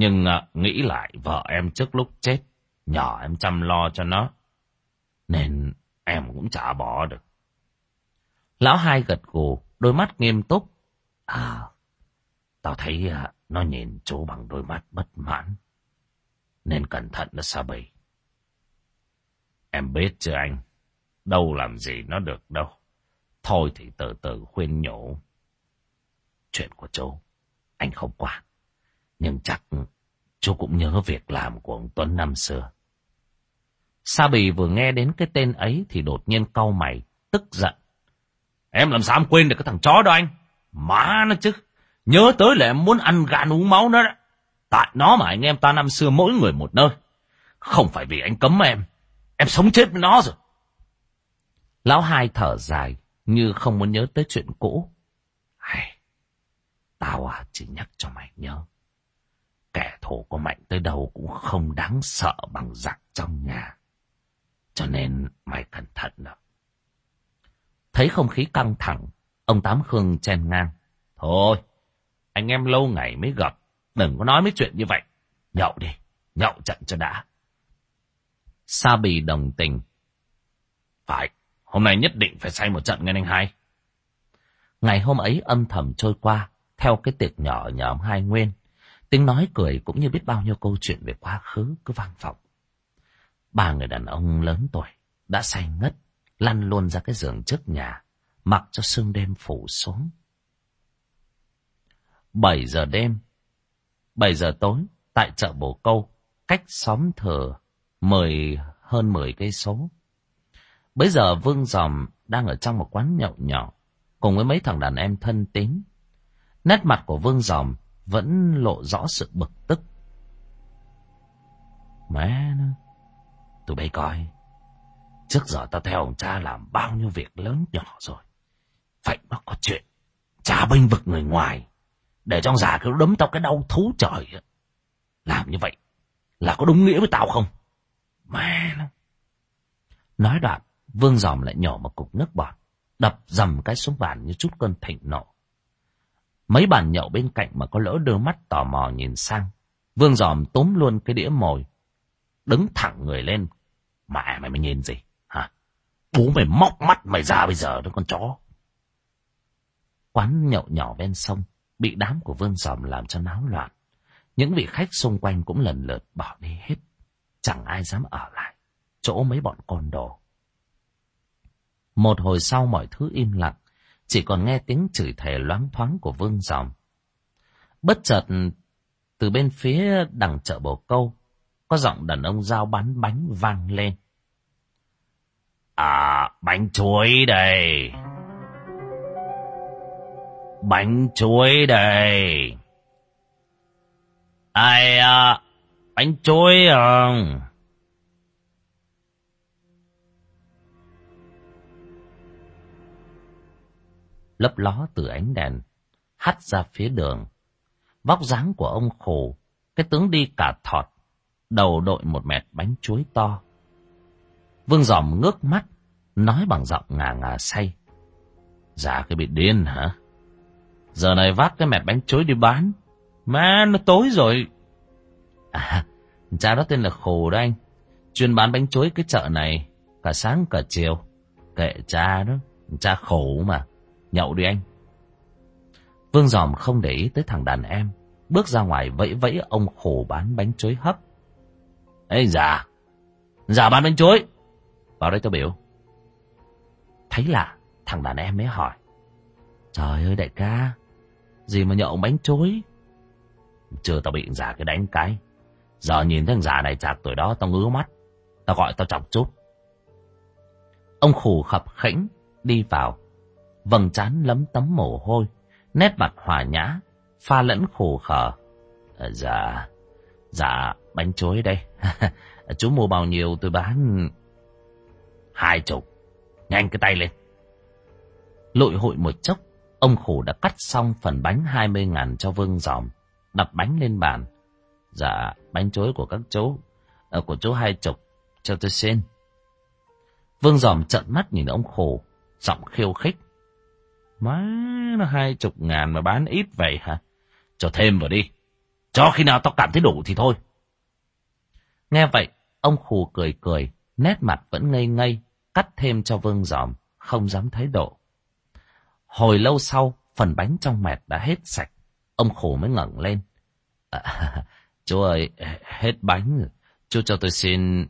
Nhưng à, nghĩ lại vợ em trước lúc chết. Nhỏ em chăm lo cho nó. Nên em cũng chả bỏ được. Lão hai gật gù, đôi mắt nghiêm túc. À, tao thấy à, nó nhìn chú bằng đôi mắt bất mãn. Nên cẩn thận nó xa bầy. Em biết chứ anh, đâu làm gì nó được đâu. Thôi thì từ từ khuyên nhủ. Chuyện của chú, anh không quản. Nhưng chắc chú cũng nhớ việc làm của ông Tuấn năm xưa. Sa Bì vừa nghe đến cái tên ấy thì đột nhiên cau mày, tức giận. Em làm sao em quên được cái thằng chó đó anh? Má nó chứ. Nhớ tới là em muốn ăn gan uống máu nó đó. Tại nó mà anh em ta năm xưa mỗi người một nơi. Không phải vì anh cấm em. Em sống chết với nó rồi. Lão hai thở dài như không muốn nhớ tới chuyện cũ. Hay, tao à chỉ nhắc cho mày nhớ. Kẻ thù có mạnh tới đâu cũng không đáng sợ bằng giặc trong nhà. Cho nên mày cẩn thận đó. Thấy không khí căng thẳng, ông Tám Khương chen ngang. Thôi, anh em lâu ngày mới gặp, đừng có nói mấy chuyện như vậy. Nhậu đi, nhậu trận cho đã. Sa Bì đồng tình. Phải, hôm nay nhất định phải say một trận nghe anh hai. Ngày hôm ấy âm thầm trôi qua, theo cái tiệc nhỏ nhà ông Hai Nguyên. Tiếng nói cười cũng như biết bao nhiêu câu chuyện về quá khứ cứ vang vọng. Ba người đàn ông lớn tuổi đã say ngất, lăn luôn ra cái giường trước nhà, mặc cho sương đêm phủ xuống. Bảy giờ đêm, bảy giờ tối, tại chợ Bồ Câu, cách xóm thờ mười hơn mười cây số. Bây giờ Vương dòm đang ở trong một quán nhậu nhỏ, cùng với mấy thằng đàn em thân tín. Nét mặt của Vương dòm vẫn lộ rõ sự bực tức. Mẹ nó, tụi bay coi, trước giờ tao theo ông cha làm bao nhiêu việc lớn nhỏ rồi. Vậy mà có chuyện, cha bênh vực người ngoài, để trong giả cứ đấm tao cái đau thú trời. Làm như vậy là có đúng nghĩa với tao không? Mẹ nó. Nói đoạn, Vương Giòm lại nhỏ một cục nước bọt, đập dầm cái xuống bàn như chút cơn thịnh nộ. Mấy bàn nhậu bên cạnh mà có lỡ đưa mắt tò mò nhìn sang. Vương Giòm tóm luôn cái đĩa mồi, đứng thẳng người lên. Mẹ mày mày nhìn gì, hả? Bố mày móc mắt mày ra bây giờ đó con chó. Quán nhậu nhỏ ven sông, bị đám của Vương Giòm làm cho náo loạn. Những vị khách xung quanh cũng lần lượt bỏ đi hết. Chẳng ai dám ở lại, chỗ mấy bọn con đồ. Một hồi sau mọi thứ im lặng, chỉ còn nghe tiếng chửi thề loáng thoáng của Vương Giòm. Bất chợt, từ bên phía đằng chợ bồ câu, có giọng đàn ông giao bán bánh vang lên. À, bánh chuối đây. Bánh chuối đây. Ai à, bánh chuối không? Lấp ló từ ánh đèn, hắt ra phía đường. Vóc dáng của ông khổ, cái tướng đi cả thọt, đầu đội một mẹt bánh chuối to. Vương giòm ngước mắt, nói bằng giọng ngà ngà say. Dạ cái bị điên hả? Giờ này vác cái mẹt bánh chuối đi bán. Má nó tối rồi. À, cha đó tên là Khổ đó anh. Chuyên bán bánh chuối cái chợ này. Cả sáng cả chiều. Kệ cha đó. Cha khổ mà. Nhậu đi anh. Vương Giòm không để ý tới thằng đàn em. Bước ra ngoài vẫy vẫy ông khổ bán bánh chuối hấp. Ê, già. Già bán bánh chuối. Vào đây tôi biểu. Thấy lạ. Thằng đàn em mới hỏi. Trời ơi, đại ca. Gì mà nhậu bánh chuối. Chưa tao bị già cái đánh cái. Giờ nhìn thằng già này chạc tuổi đó, tao ngứa mắt. Tao gọi tao chọc chút. Ông khù khập khỉnh đi vào. Vầng trán lấm tấm mồ hôi. Nét mặt hòa nhã. Pha lẫn khổ khờ. À, dạ. Dạ bánh chuối đây. <laughs> Chú mua bao nhiêu tôi bán... Hai chục. Nhanh cái tay lên. Lội hội một chốc. Ông khổ đã cắt xong phần bánh hai mươi ngàn cho Vương Giòm. Đặt bánh lên bàn. Dạ, bánh chuối của các chú. À, của chú hai chục. Cho tôi xin. Vương Giòm trợn mắt nhìn ông khổ. Giọng khiêu khích. Má, nó hai chục ngàn mà bán ít vậy hả? Cho thêm vào đi. Cho khi nào tao cảm thấy đủ thì thôi. Nghe vậy, ông khù cười cười, nét mặt vẫn ngây ngây, cắt thêm cho vương giòm, không dám thái độ. Hồi lâu sau, phần bánh trong mẹt đã hết sạch. Ông khổ mới ngẩng lên. À, <laughs> chú ơi, hết bánh. Chú cho tôi xin...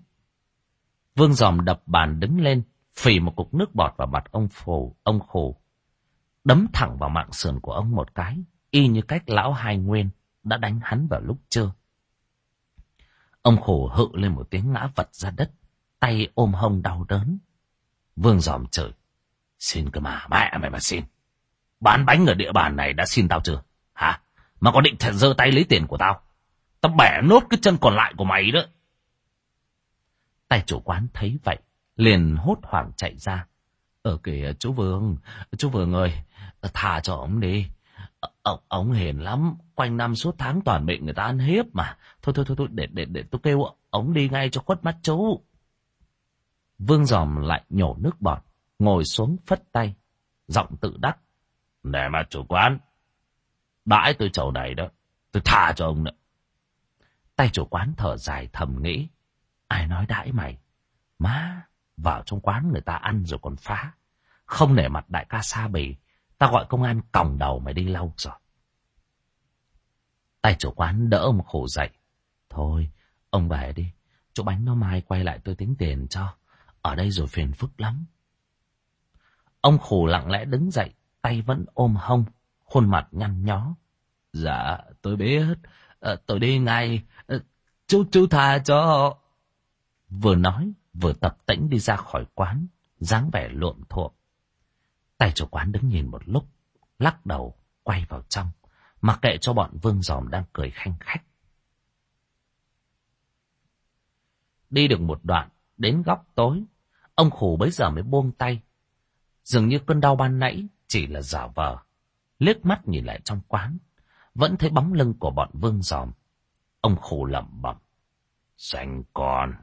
Vương giòm đập bàn đứng lên, phì một cục nước bọt vào mặt ông phù, ông khổ. Đấm thẳng vào mạng sườn của ông một cái, y như cách lão hai nguyên đã đánh hắn vào lúc trưa. Ông khổ hự lên một tiếng ngã vật ra đất, tay ôm hông đau đớn. Vương giòm trời, xin cơ mà, mẹ mày mà xin. Bán bánh ở địa bàn này đã xin tao chưa? Hả? Mà có định thật giơ tay lấy tiền của tao? Tao bẻ nốt cái chân còn lại của mày đó. Tay chủ quán thấy vậy, liền hốt hoảng chạy ra. Ở kìa chú Vương, chú Vương ơi, thả cho ông đi. Ờ, ờ, ông, ông hiền lắm, quanh năm suốt tháng toàn bị người ta ăn hiếp mà. Thôi thôi thôi, thôi để, để, để tôi kêu ông đi ngay cho khuất mắt chú. Vương giòm lại nhổ nước bọt, ngồi xuống phất tay, giọng tự đắc. Để mà chủ quán, đãi tôi chầu này đó, tôi thả cho ông nữa. Tay chủ quán thở dài thầm nghĩ, ai nói đãi mày? Má, vào trong quán người ta ăn rồi còn phá. Không nể mặt đại ca Sa Bì, ta gọi công an còng đầu mày đi lâu rồi. Tay chủ quán đỡ ông khổ dậy. Thôi, ông về đi. Chỗ bánh nó mai quay lại tôi tính tiền cho. Ở đây rồi phiền phức lắm. Ông khổ lặng lẽ đứng dậy, tay vẫn ôm hông, khuôn mặt nhăn nhó. Dạ, tôi biết. À, tôi đi ngay. À, chú chú tha cho. Vừa nói, vừa tập tĩnh đi ra khỏi quán, dáng vẻ luộm thuộm. Tay chủ quán đứng nhìn một lúc, lắc đầu, quay vào trong, mặc kệ cho bọn vương giòm đang cười khanh khách. Đi được một đoạn, đến góc tối, ông khủ bấy giờ mới buông tay. Dường như cơn đau ban nãy chỉ là giả vờ. Liếc mắt nhìn lại trong quán, vẫn thấy bóng lưng của bọn vương giòm. Ông khủ lẩm bẩm. Xanh con,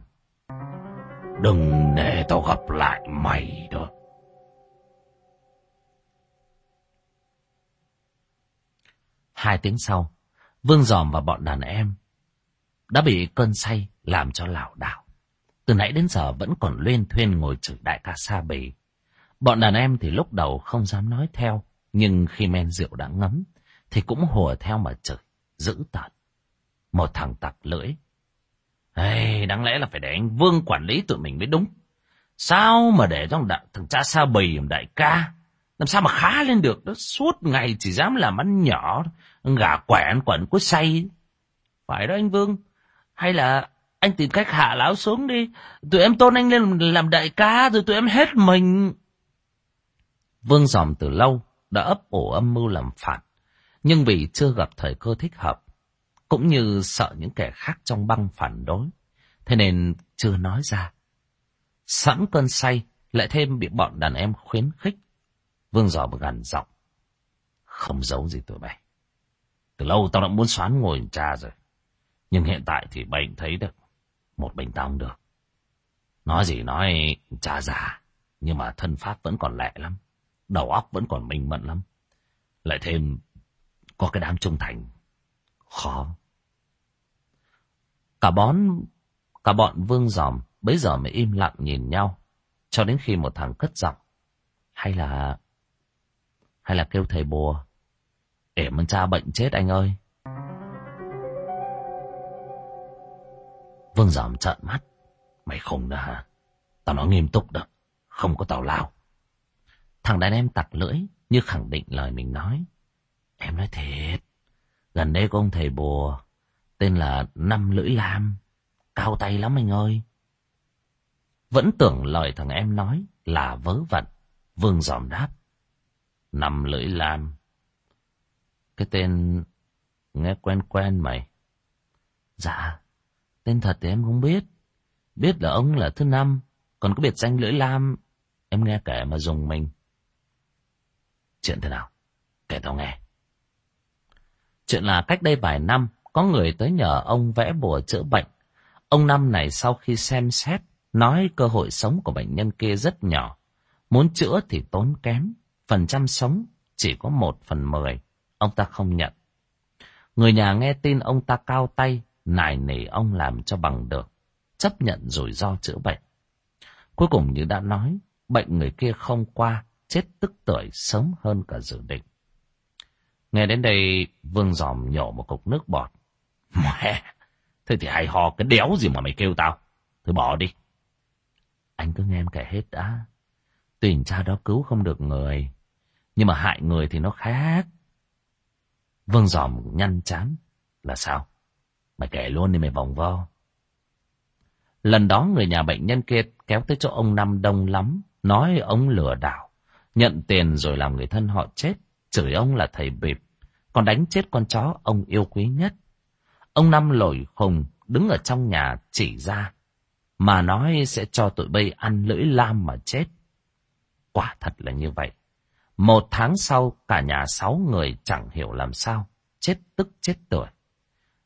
đừng để tao gặp lại mày đó. Hai tiếng sau, Vương Giòm và bọn đàn em đã bị cơn say làm cho lảo đảo. Từ nãy đến giờ vẫn còn luyên thuyên ngồi chửi đại ca Sa Bì. Bọn đàn em thì lúc đầu không dám nói theo, nhưng khi men rượu đã ngấm, thì cũng hùa theo mà chửi, dữ tợn. Một thằng tặc lưỡi. Ê, đáng lẽ là phải để anh Vương quản lý tụi mình mới đúng. Sao mà để trong đại, thằng cha Sa Bì đại ca? Làm sao mà khá lên được đó, suốt ngày chỉ dám làm ăn nhỏ, gà quẹn quẩn có say. Phải đó anh Vương, hay là anh tìm cách hạ lão xuống đi, tụi em tôn anh lên làm đại ca rồi tụi em hết mình. Vương dòm từ lâu đã ấp ổ âm mưu làm phản, nhưng vì chưa gặp thời cơ thích hợp, cũng như sợ những kẻ khác trong băng phản đối, thế nên chưa nói ra. Sẵn cơn say, lại thêm bị bọn đàn em khuyến khích, Vương giỏ gần giọng. Không giấu gì tụi bay. Từ lâu tao đã muốn xoán ngồi cha rồi. Nhưng hiện tại thì bệnh thấy được. Một mình tao không được. Nói gì nói cha già. Nhưng mà thân pháp vẫn còn lẹ lắm. Đầu óc vẫn còn minh mẫn lắm. Lại thêm có cái đám trung thành. Khó. Cả bón, cả bọn vương giòm bấy giờ mới im lặng nhìn nhau. Cho đến khi một thằng cất giọng. Hay là... Hay là kêu thầy bùa. Để mà cha bệnh chết anh ơi. Vương giòm trợn mắt. Mày không đó hả? Tao nói nghiêm túc đó. Không có tào lao. Thằng đàn em tặc lưỡi như khẳng định lời mình nói. Em nói thiệt. Gần đây có ông thầy bùa. Tên là Năm Lưỡi Lam. Cao tay lắm anh ơi. Vẫn tưởng lời thằng em nói là vớ vẩn. Vương giòm đáp. Năm Lưỡi Lam. Cái tên, nghe quen quen mày. Dạ. Tên thật thì em không biết. Biết là ông là thứ năm. Còn có biệt danh Lưỡi Lam. Em nghe kể mà dùng mình. Chuyện thế nào? Kể tao nghe. Chuyện là cách đây vài năm, có người tới nhờ ông vẽ bùa chữa bệnh. Ông Năm này sau khi xem xét, nói cơ hội sống của bệnh nhân kia rất nhỏ. Muốn chữa thì tốn kém, phần trăm sống chỉ có một phần mười. Ông ta không nhận. Người nhà nghe tin ông ta cao tay, nài nỉ ông làm cho bằng được, chấp nhận rủi ro chữa bệnh. Cuối cùng như đã nói, bệnh người kia không qua, chết tức tuổi sớm hơn cả dự định. Nghe đến đây, Vương giòm nhổ một cục nước bọt. Mẹ, thế thì hay ho cái đéo gì mà mày kêu tao. Thôi bỏ đi. Anh cứ nghe em kể hết đã. Tình cha đó cứu không được người. Nhưng mà hại người thì nó khác. Vương giòm nhăn chán. Là sao? Mày kể luôn đi mày vòng vo. Lần đó người nhà bệnh nhân kia kéo tới chỗ ông Năm đông lắm. Nói ông lừa đảo. Nhận tiền rồi làm người thân họ chết. Chửi ông là thầy bịp. Còn đánh chết con chó ông yêu quý nhất. Ông Năm lồi hùng, đứng ở trong nhà chỉ ra. Mà nói sẽ cho tụi bay ăn lưỡi lam mà chết. Quả thật là như vậy. Một tháng sau, cả nhà sáu người chẳng hiểu làm sao. Chết tức chết tuổi.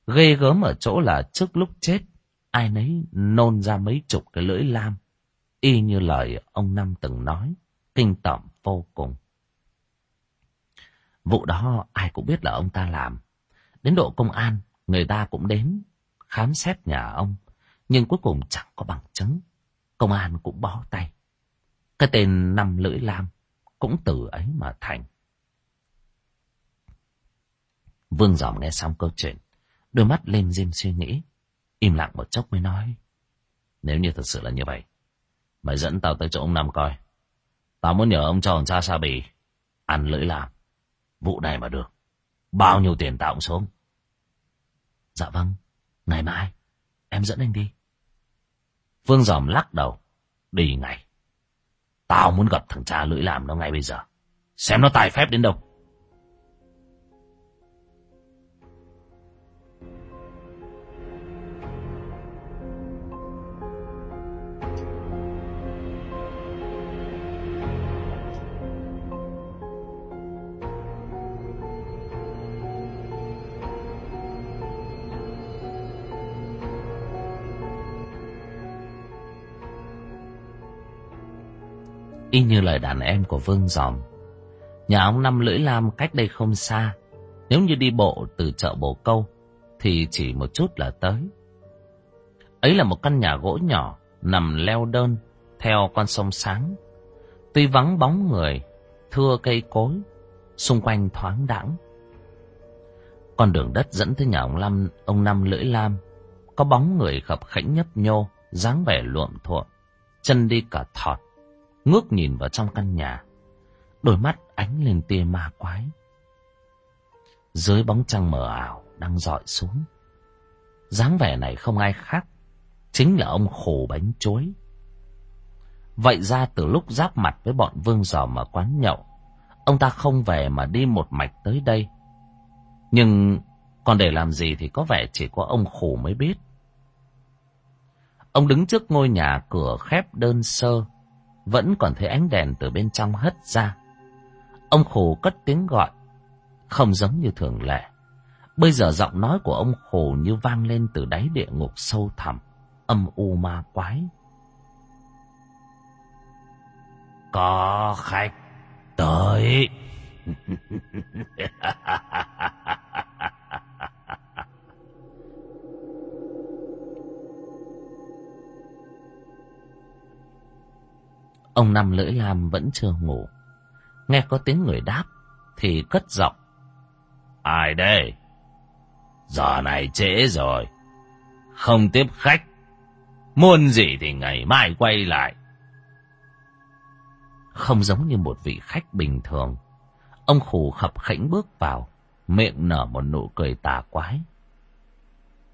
Ghê gớm ở chỗ là trước lúc chết. Ai nấy nôn ra mấy chục cái lưỡi lam. Y như lời ông Năm từng nói. Kinh tởm vô cùng. Vụ đó ai cũng biết là ông ta làm. Đến độ công an, người ta cũng đến khám xét nhà ông. Nhưng cuối cùng chẳng có bằng chứng. Công an cũng bó tay. Cái tên năm lưỡi lam cũng từ ấy mà thành. Vương Giọng nghe xong câu chuyện, đôi mắt lên diêm suy nghĩ, im lặng một chốc mới nói. Nếu như thật sự là như vậy, mày dẫn tao tới chỗ ông Năm coi. Tao muốn nhờ ông cho cha Sa Bì ăn lưỡi làm. Vụ này mà được. Bao nhiêu tiền tao cũng sớm. Dạ vâng. Ngày mai. Em dẫn anh đi. phương Giòm lắc đầu. Đi ngay. Tao muốn gặp thằng cha lưỡi làm nó ngay bây giờ. Xem nó tài phép đến đâu. Y như lời đàn em của Vương Giòm. Nhà ông Năm Lưỡi Lam cách đây không xa, nếu như đi bộ từ chợ Bồ Câu thì chỉ một chút là tới. Ấy là một căn nhà gỗ nhỏ nằm leo đơn theo con sông sáng. Tuy vắng bóng người, thưa cây cối, xung quanh thoáng đãng. Con đường đất dẫn tới nhà ông Năm, ông Năm Lưỡi Lam, có bóng người khập khẽnh nhấp nhô, dáng vẻ luộm thuộm, chân đi cả thọt ngước nhìn vào trong căn nhà. Đôi mắt ánh lên tia ma quái. Dưới bóng trăng mờ ảo đang dọi xuống. dáng vẻ này không ai khác, chính là ông khổ bánh chuối. Vậy ra từ lúc giáp mặt với bọn vương giòm ở quán nhậu, ông ta không về mà đi một mạch tới đây. Nhưng còn để làm gì thì có vẻ chỉ có ông khổ mới biết. Ông đứng trước ngôi nhà cửa khép đơn sơ, vẫn còn thấy ánh đèn từ bên trong hất ra. Ông khổ cất tiếng gọi, Không giống như thường lệ. Bây giờ giọng nói của ông khổ như vang lên từ đáy địa ngục sâu thẳm, âm u ma quái. Có khách tới. <laughs> Ông Năm Lưỡi Lam vẫn chưa ngủ. Nghe có tiếng người đáp, thì cất giọng. Ai đây? Giờ này trễ rồi. Không tiếp khách. Muốn gì thì ngày mai quay lại. Không giống như một vị khách bình thường. Ông khủ khập khẽnh bước vào, miệng nở một nụ cười tà quái.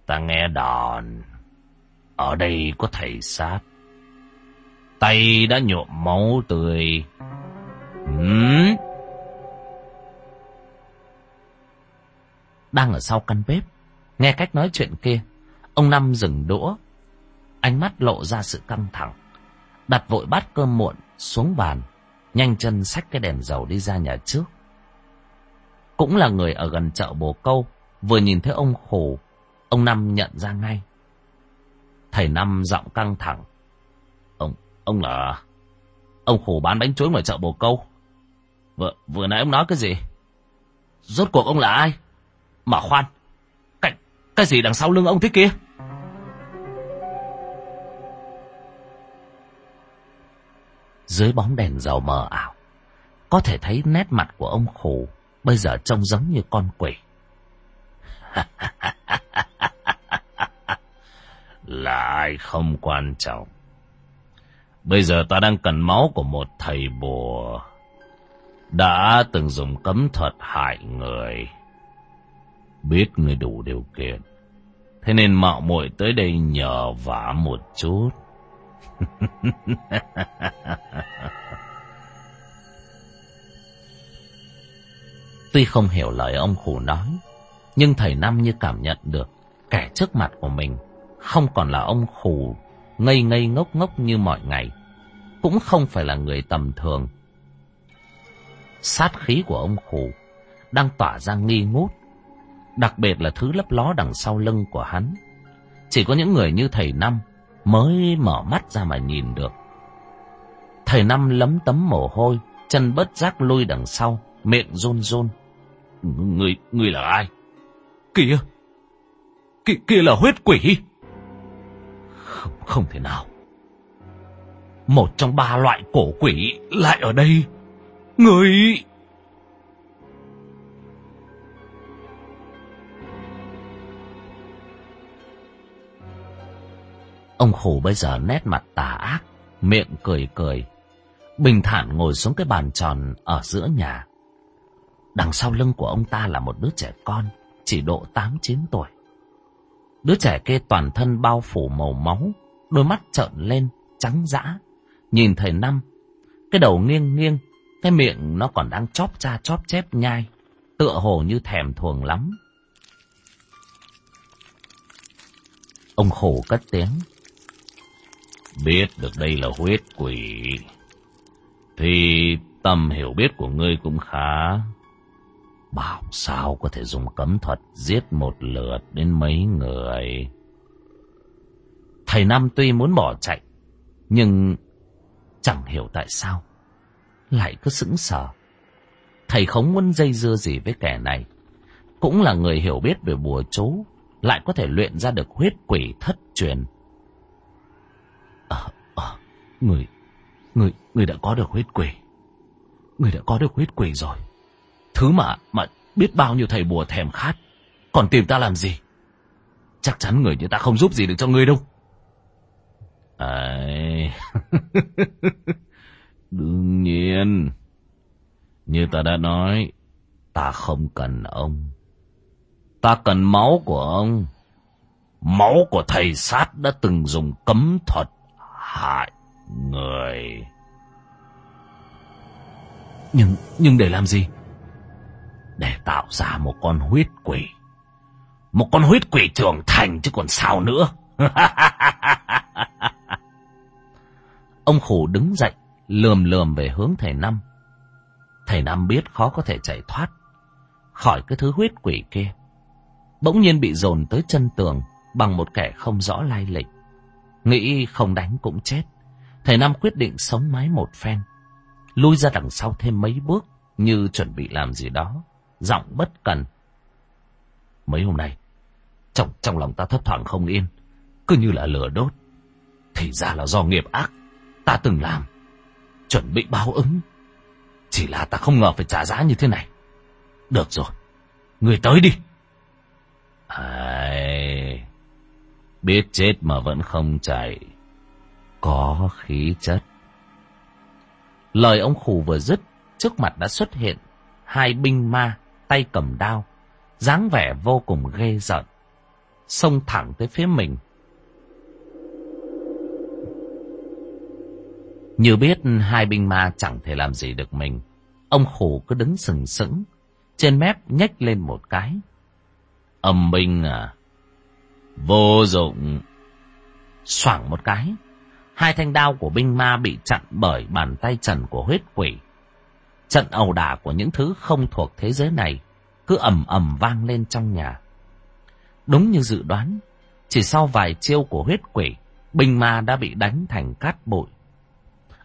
Ta nghe đòn. Ở đây có thầy sát. Tay đã nhuộm máu tươi. Ừm. Đang ở sau căn bếp, nghe cách nói chuyện kia, ông Năm dừng đũa, ánh mắt lộ ra sự căng thẳng, đặt vội bát cơm muộn xuống bàn, nhanh chân xách cái đèn dầu đi ra nhà trước. Cũng là người ở gần chợ Bồ Câu, vừa nhìn thấy ông Khổ, ông Năm nhận ra ngay. Thầy Năm giọng căng thẳng. Ông, là... Ông Khổ bán bánh chuối ngoài chợ Bồ Câu. Vừa, vừa nãy ông nói cái gì? Rốt cuộc ông là ai? Mà khoan, cái, cái gì đằng sau lưng ông thế kia? Dưới bóng đèn dầu mờ ảo, có thể thấy nét mặt của ông khổ bây giờ trông giống như con quỷ. <laughs> là ai không quan trọng. Bây giờ ta đang cần máu của một thầy bùa đã từng dùng cấm thuật hại người. Biết người đủ điều kiện, thế nên mạo muội tới đây nhờ vả một chút. <laughs> Tuy không hiểu lời ông khủ nói, nhưng thầy Năm như cảm nhận được kẻ trước mặt của mình không còn là ông khủ ngây ngây ngốc ngốc như mọi ngày, cũng không phải là người tầm thường. Sát khí của ông khủ đang tỏa ra nghi ngút, đặc biệt là thứ lấp ló đằng sau lưng của hắn. Chỉ có những người như thầy Năm mới mở mắt ra mà nhìn được. Thầy Năm lấm tấm mồ hôi, chân bớt rác lui đằng sau, miệng run run. Người, người là ai? Kìa! Kìa, kìa là huyết quỷ! Không, không thể nào. Một trong ba loại cổ quỷ lại ở đây. Người... Ông khổ bây giờ nét mặt tà ác, miệng cười cười, bình thản ngồi xuống cái bàn tròn ở giữa nhà. Đằng sau lưng của ông ta là một đứa trẻ con, chỉ độ 8-9 tuổi. Đứa trẻ kia toàn thân bao phủ màu máu, đôi mắt trợn lên, trắng dã. Nhìn thầy Năm, cái đầu nghiêng nghiêng, cái miệng nó còn đang chóp cha chóp chép nhai, tựa hồ như thèm thuồng lắm. Ông khổ cất tiếng. Biết được đây là huyết quỷ, thì tầm hiểu biết của ngươi cũng khá. Bảo sao có thể dùng cấm thuật giết một lượt đến mấy người. Thầy Năm tuy muốn bỏ chạy, nhưng chẳng hiểu tại sao. Lại cứ sững sờ. Thầy không muốn dây dưa gì với kẻ này. Cũng là người hiểu biết về bùa chú, lại có thể luyện ra được huyết quỷ thất truyền. À, à, người, người, người đã có được huyết quỷ. Người đã có được huyết quỷ rồi. Thứ mà, mà biết bao nhiêu thầy bùa thèm khát. Còn tìm ta làm gì? Chắc chắn người như ta không giúp gì được cho ngươi đâu. Ấy... <laughs> Đương nhiên. Như ta đã nói, ta không cần ông. Ta cần máu của ông. Máu của thầy sát đã từng dùng cấm thuật hại người. Nhưng, nhưng để làm gì? Để tạo ra một con huyết quỷ. Một con huyết quỷ trưởng thành chứ còn sao nữa. <laughs> Ông khổ đứng dậy, lườm lườm về hướng thầy Năm. Thầy Năm biết khó có thể chạy thoát. khỏi cái thứ huyết quỷ kia. Bỗng nhiên bị dồn tới chân tường bằng một kẻ không rõ lai lịch. Nghĩ không đánh cũng chết. Thầy Năm quyết định sống mái một phen. Lui ra đằng sau thêm mấy bước như chuẩn bị làm gì đó. Giọng bất cần. Mấy hôm nay, trong, trong lòng ta thấp thoảng không yên. Cứ như là lửa đốt. Thì ra là do nghiệp ác ta từng làm. Chuẩn bị báo ứng. Chỉ là ta không ngờ phải trả giá như thế này. Được rồi. Người tới đi. Ai... Biết chết mà vẫn không chạy. Có khí chất. Lời ông khù vừa dứt, trước mặt đã xuất hiện hai binh ma, tay cầm đao, dáng vẻ vô cùng ghê giận, xông thẳng tới phía mình. Như biết hai binh ma chẳng thể làm gì được mình, ông khổ cứ đứng sừng sững, trên mép nhếch lên một cái. Âm binh à, vô dụng. Xoảng một cái, hai thanh đao của binh ma bị chặn bởi bàn tay trần của huyết quỷ. Trận ẩu đả của những thứ không thuộc thế giới này cứ ầm ầm vang lên trong nhà. Đúng như dự đoán, chỉ sau vài chiêu của huyết quỷ, binh ma đã bị đánh thành cát bụi.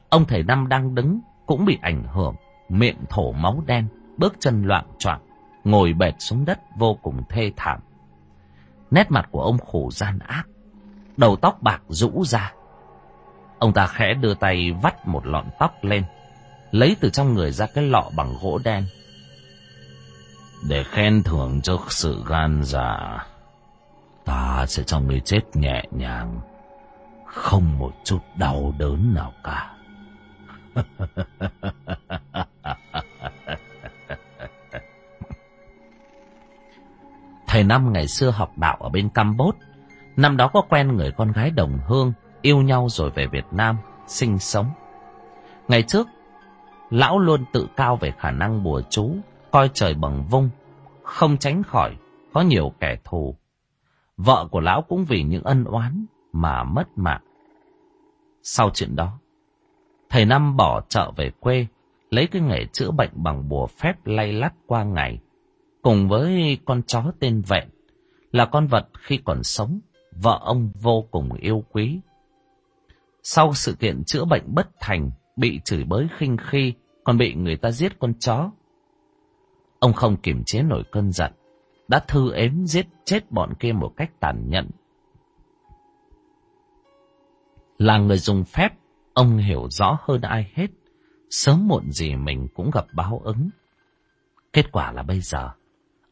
Ông thầy Năm đang đứng cũng bị ảnh hưởng, miệng thổ máu đen, bước chân loạn choạng, ngồi bệt xuống đất vô cùng thê thảm. Nét mặt của ông khổ gian ác, đầu tóc bạc rũ ra. Ông ta khẽ đưa tay vắt một lọn tóc lên, lấy từ trong người ra cái lọ bằng gỗ đen. Để khen thưởng cho sự gan dạ, ta sẽ cho người chết nhẹ nhàng, không một chút đau đớn nào cả. <laughs> Thầy Năm ngày xưa học đạo ở bên Campuchia. Năm đó có quen người con gái đồng hương, yêu nhau rồi về Việt Nam, sinh sống. Ngày trước, lão luôn tự cao về khả năng bùa chú, coi trời bằng vung, không tránh khỏi, có nhiều kẻ thù. Vợ của lão cũng vì những ân oán mà mất mạng. Sau chuyện đó, thầy Năm bỏ chợ về quê, lấy cái nghề chữa bệnh bằng bùa phép lay lắt qua ngày cùng với con chó tên Vẹn, là con vật khi còn sống, vợ ông vô cùng yêu quý. Sau sự kiện chữa bệnh bất thành, bị chửi bới khinh khi, còn bị người ta giết con chó. Ông không kiềm chế nổi cơn giận, đã thư ếm giết chết bọn kia một cách tàn nhẫn. Là người dùng phép, ông hiểu rõ hơn ai hết, sớm muộn gì mình cũng gặp báo ứng. Kết quả là bây giờ,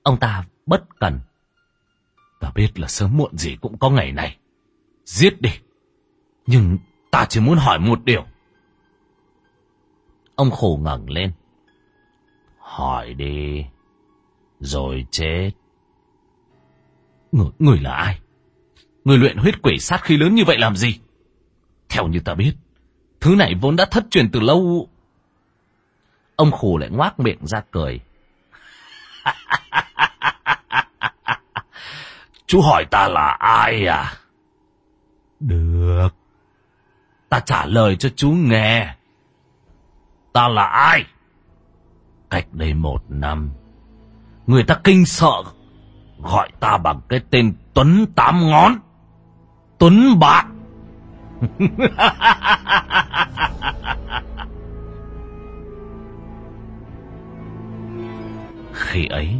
Ông ta bất cần. Ta biết là sớm muộn gì cũng có ngày này. Giết đi. Nhưng ta chỉ muốn hỏi một điều. Ông khổ ngẩng lên. Hỏi đi. Rồi chết. Người, người là ai? Người luyện huyết quỷ sát khí lớn như vậy làm gì? Theo như ta biết, thứ này vốn đã thất truyền từ lâu. Ông khổ lại ngoác miệng ra cười. <laughs> Chú hỏi ta là ai à? Được. Ta trả lời cho chú nghe. Ta là ai? Cách đây một năm, người ta kinh sợ gọi ta bằng cái tên Tuấn Tám Ngón. Tuấn Bạc. <laughs> Khi ấy,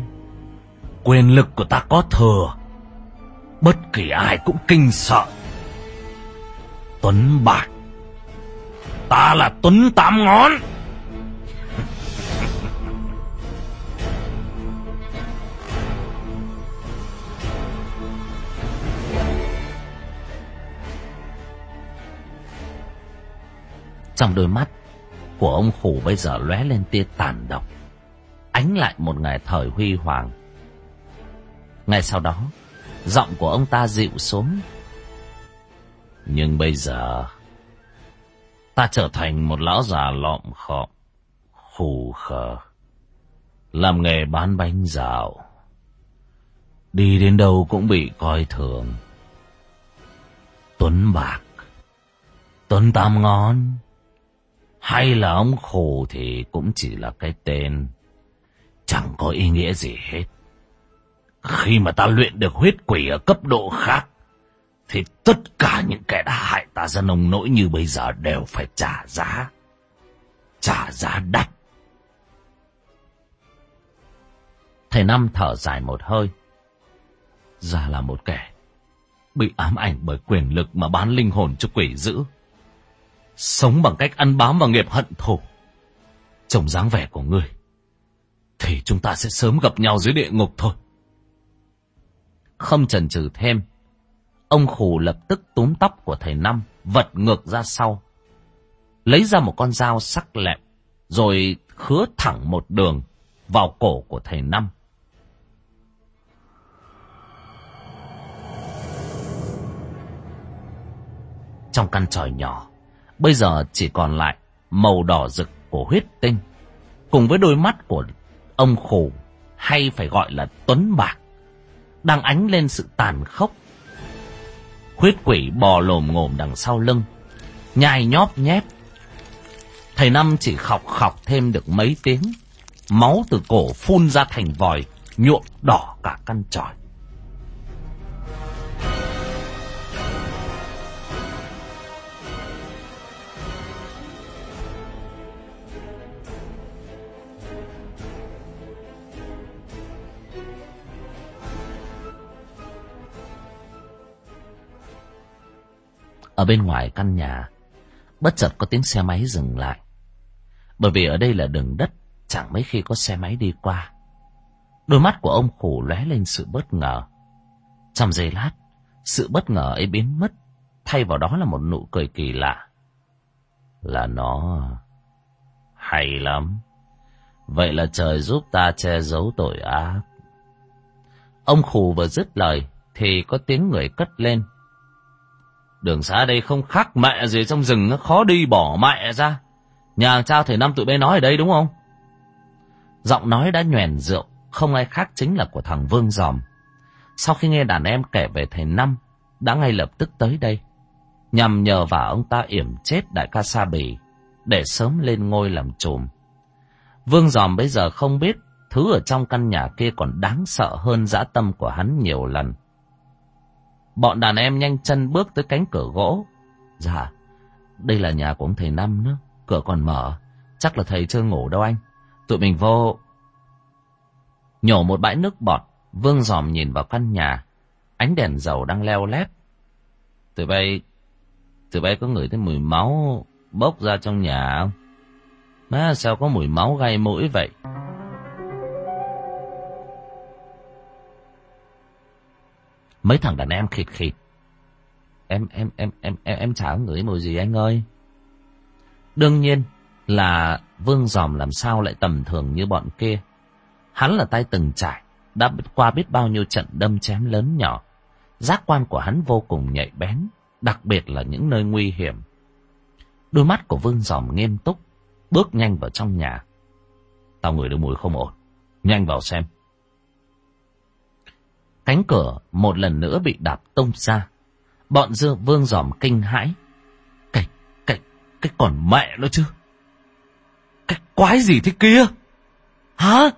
quyền lực của ta có thừa bất kỳ ai cũng kinh sợ. Tuấn Bạc. Ta là Tuấn Tám Ngón. Trong đôi mắt của ông khủ bây giờ lóe lên tia tàn độc, ánh lại một ngày thời huy hoàng. Ngay sau đó, Giọng của ông ta dịu xuống. Nhưng bây giờ, ta trở thành một lão già lọm khọm, khù khờ, làm nghề bán bánh dạo. Đi đến đâu cũng bị coi thường. Tuấn Bạc, Tuấn Tam Ngón, hay là ông khổ thì cũng chỉ là cái tên. chẳng có ý nghĩa gì hết. Khi mà ta luyện được huyết quỷ ở cấp độ khác, thì tất cả những kẻ đã hại ta ra nông nỗi như bây giờ đều phải trả giá. Trả giá đắt. Thầy Năm thở dài một hơi. Ra là một kẻ bị ám ảnh bởi quyền lực mà bán linh hồn cho quỷ dữ. Sống bằng cách ăn bám vào nghiệp hận thù. Trông dáng vẻ của ngươi, thì chúng ta sẽ sớm gặp nhau dưới địa ngục thôi. Không chần chừ thêm, ông khù lập tức túm tóc của thầy Năm, vật ngược ra sau. Lấy ra một con dao sắc lẹm, rồi khứa thẳng một đường vào cổ của thầy Năm. Trong căn tròi nhỏ, bây giờ chỉ còn lại màu đỏ rực của huyết tinh, cùng với đôi mắt của ông khổ, hay phải gọi là tuấn bạc, đang ánh lên sự tàn khốc. Huyết quỷ bò lồm ngồm đằng sau lưng, nhai nhóp nhép. Thầy Năm chỉ khọc khọc thêm được mấy tiếng, máu từ cổ phun ra thành vòi, nhuộm đỏ cả căn tròi. Ở bên ngoài căn nhà, bất chợt có tiếng xe máy dừng lại. Bởi vì ở đây là đường đất, chẳng mấy khi có xe máy đi qua. Đôi mắt của ông khổ lóe lên sự bất ngờ. Trong giây lát, sự bất ngờ ấy biến mất, thay vào đó là một nụ cười kỳ lạ. Là nó... hay lắm. Vậy là trời giúp ta che giấu tội ác. Ông khù vừa dứt lời, thì có tiếng người cất lên. Đường xá đây không khác mẹ gì trong rừng nó khó đi bỏ mẹ ra. Nhà trao thầy năm tụi bé nói ở đây đúng không? Giọng nói đã nhoèn rượu, không ai khác chính là của thằng Vương Giòm. Sau khi nghe đàn em kể về thầy Năm, đã ngay lập tức tới đây. Nhằm nhờ vào ông ta yểm chết đại ca Sa Bì, để sớm lên ngôi làm trùm. Vương Giòm bây giờ không biết thứ ở trong căn nhà kia còn đáng sợ hơn dã tâm của hắn nhiều lần. Bọn đàn em nhanh chân bước tới cánh cửa gỗ. Dạ, đây là nhà của ông thầy Năm nữa. Cửa còn mở. Chắc là thầy chưa ngủ đâu anh. Tụi mình vô... Nhổ một bãi nước bọt, Vương giòm nhìn vào căn nhà. Ánh đèn dầu đang leo lét. Tụi bay... Tụi bay có ngửi thấy mùi máu bốc ra trong nhà không? Má sao có mùi máu gai mũi vậy? Mấy thằng đàn em khịt khịt. Em em em em em em chả ngửi mùi gì anh ơi. Đương nhiên là Vương Giòm làm sao lại tầm thường như bọn kia. Hắn là tay từng trải, đã qua biết bao nhiêu trận đâm chém lớn nhỏ. Giác quan của hắn vô cùng nhạy bén, đặc biệt là những nơi nguy hiểm. Đôi mắt của Vương Giòm nghiêm túc, bước nhanh vào trong nhà. Tao ngửi được mùi không ổn, nhanh vào xem. Cánh cửa một lần nữa bị đạp tung ra. Bọn dư vương giòm kinh hãi. Cái, cái, cái còn mẹ nó chứ. Cái quái gì thế kia? Hả?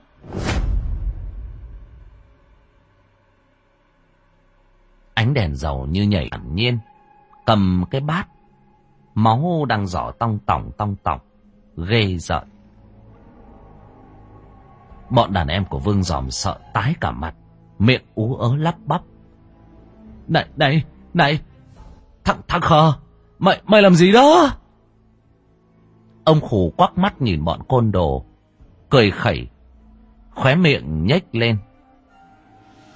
Ánh đèn dầu như nhảy ẩn nhiên. Cầm cái bát. Máu đang giỏ tong tỏng tong tỏng. Ghê giận. Bọn đàn em của Vương Giòm sợ tái cả mặt miệng ú ớ lắp bắp. Này, này, này, thằng, thằng khờ, mày, mày làm gì đó? Ông khủ quắc mắt nhìn bọn côn đồ, cười khẩy, khóe miệng nhếch lên.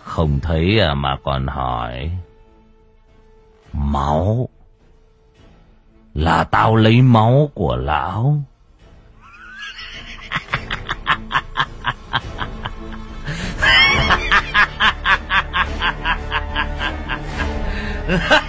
Không thấy à mà còn hỏi. Máu. Là tao lấy máu của lão. Ha <laughs> ha!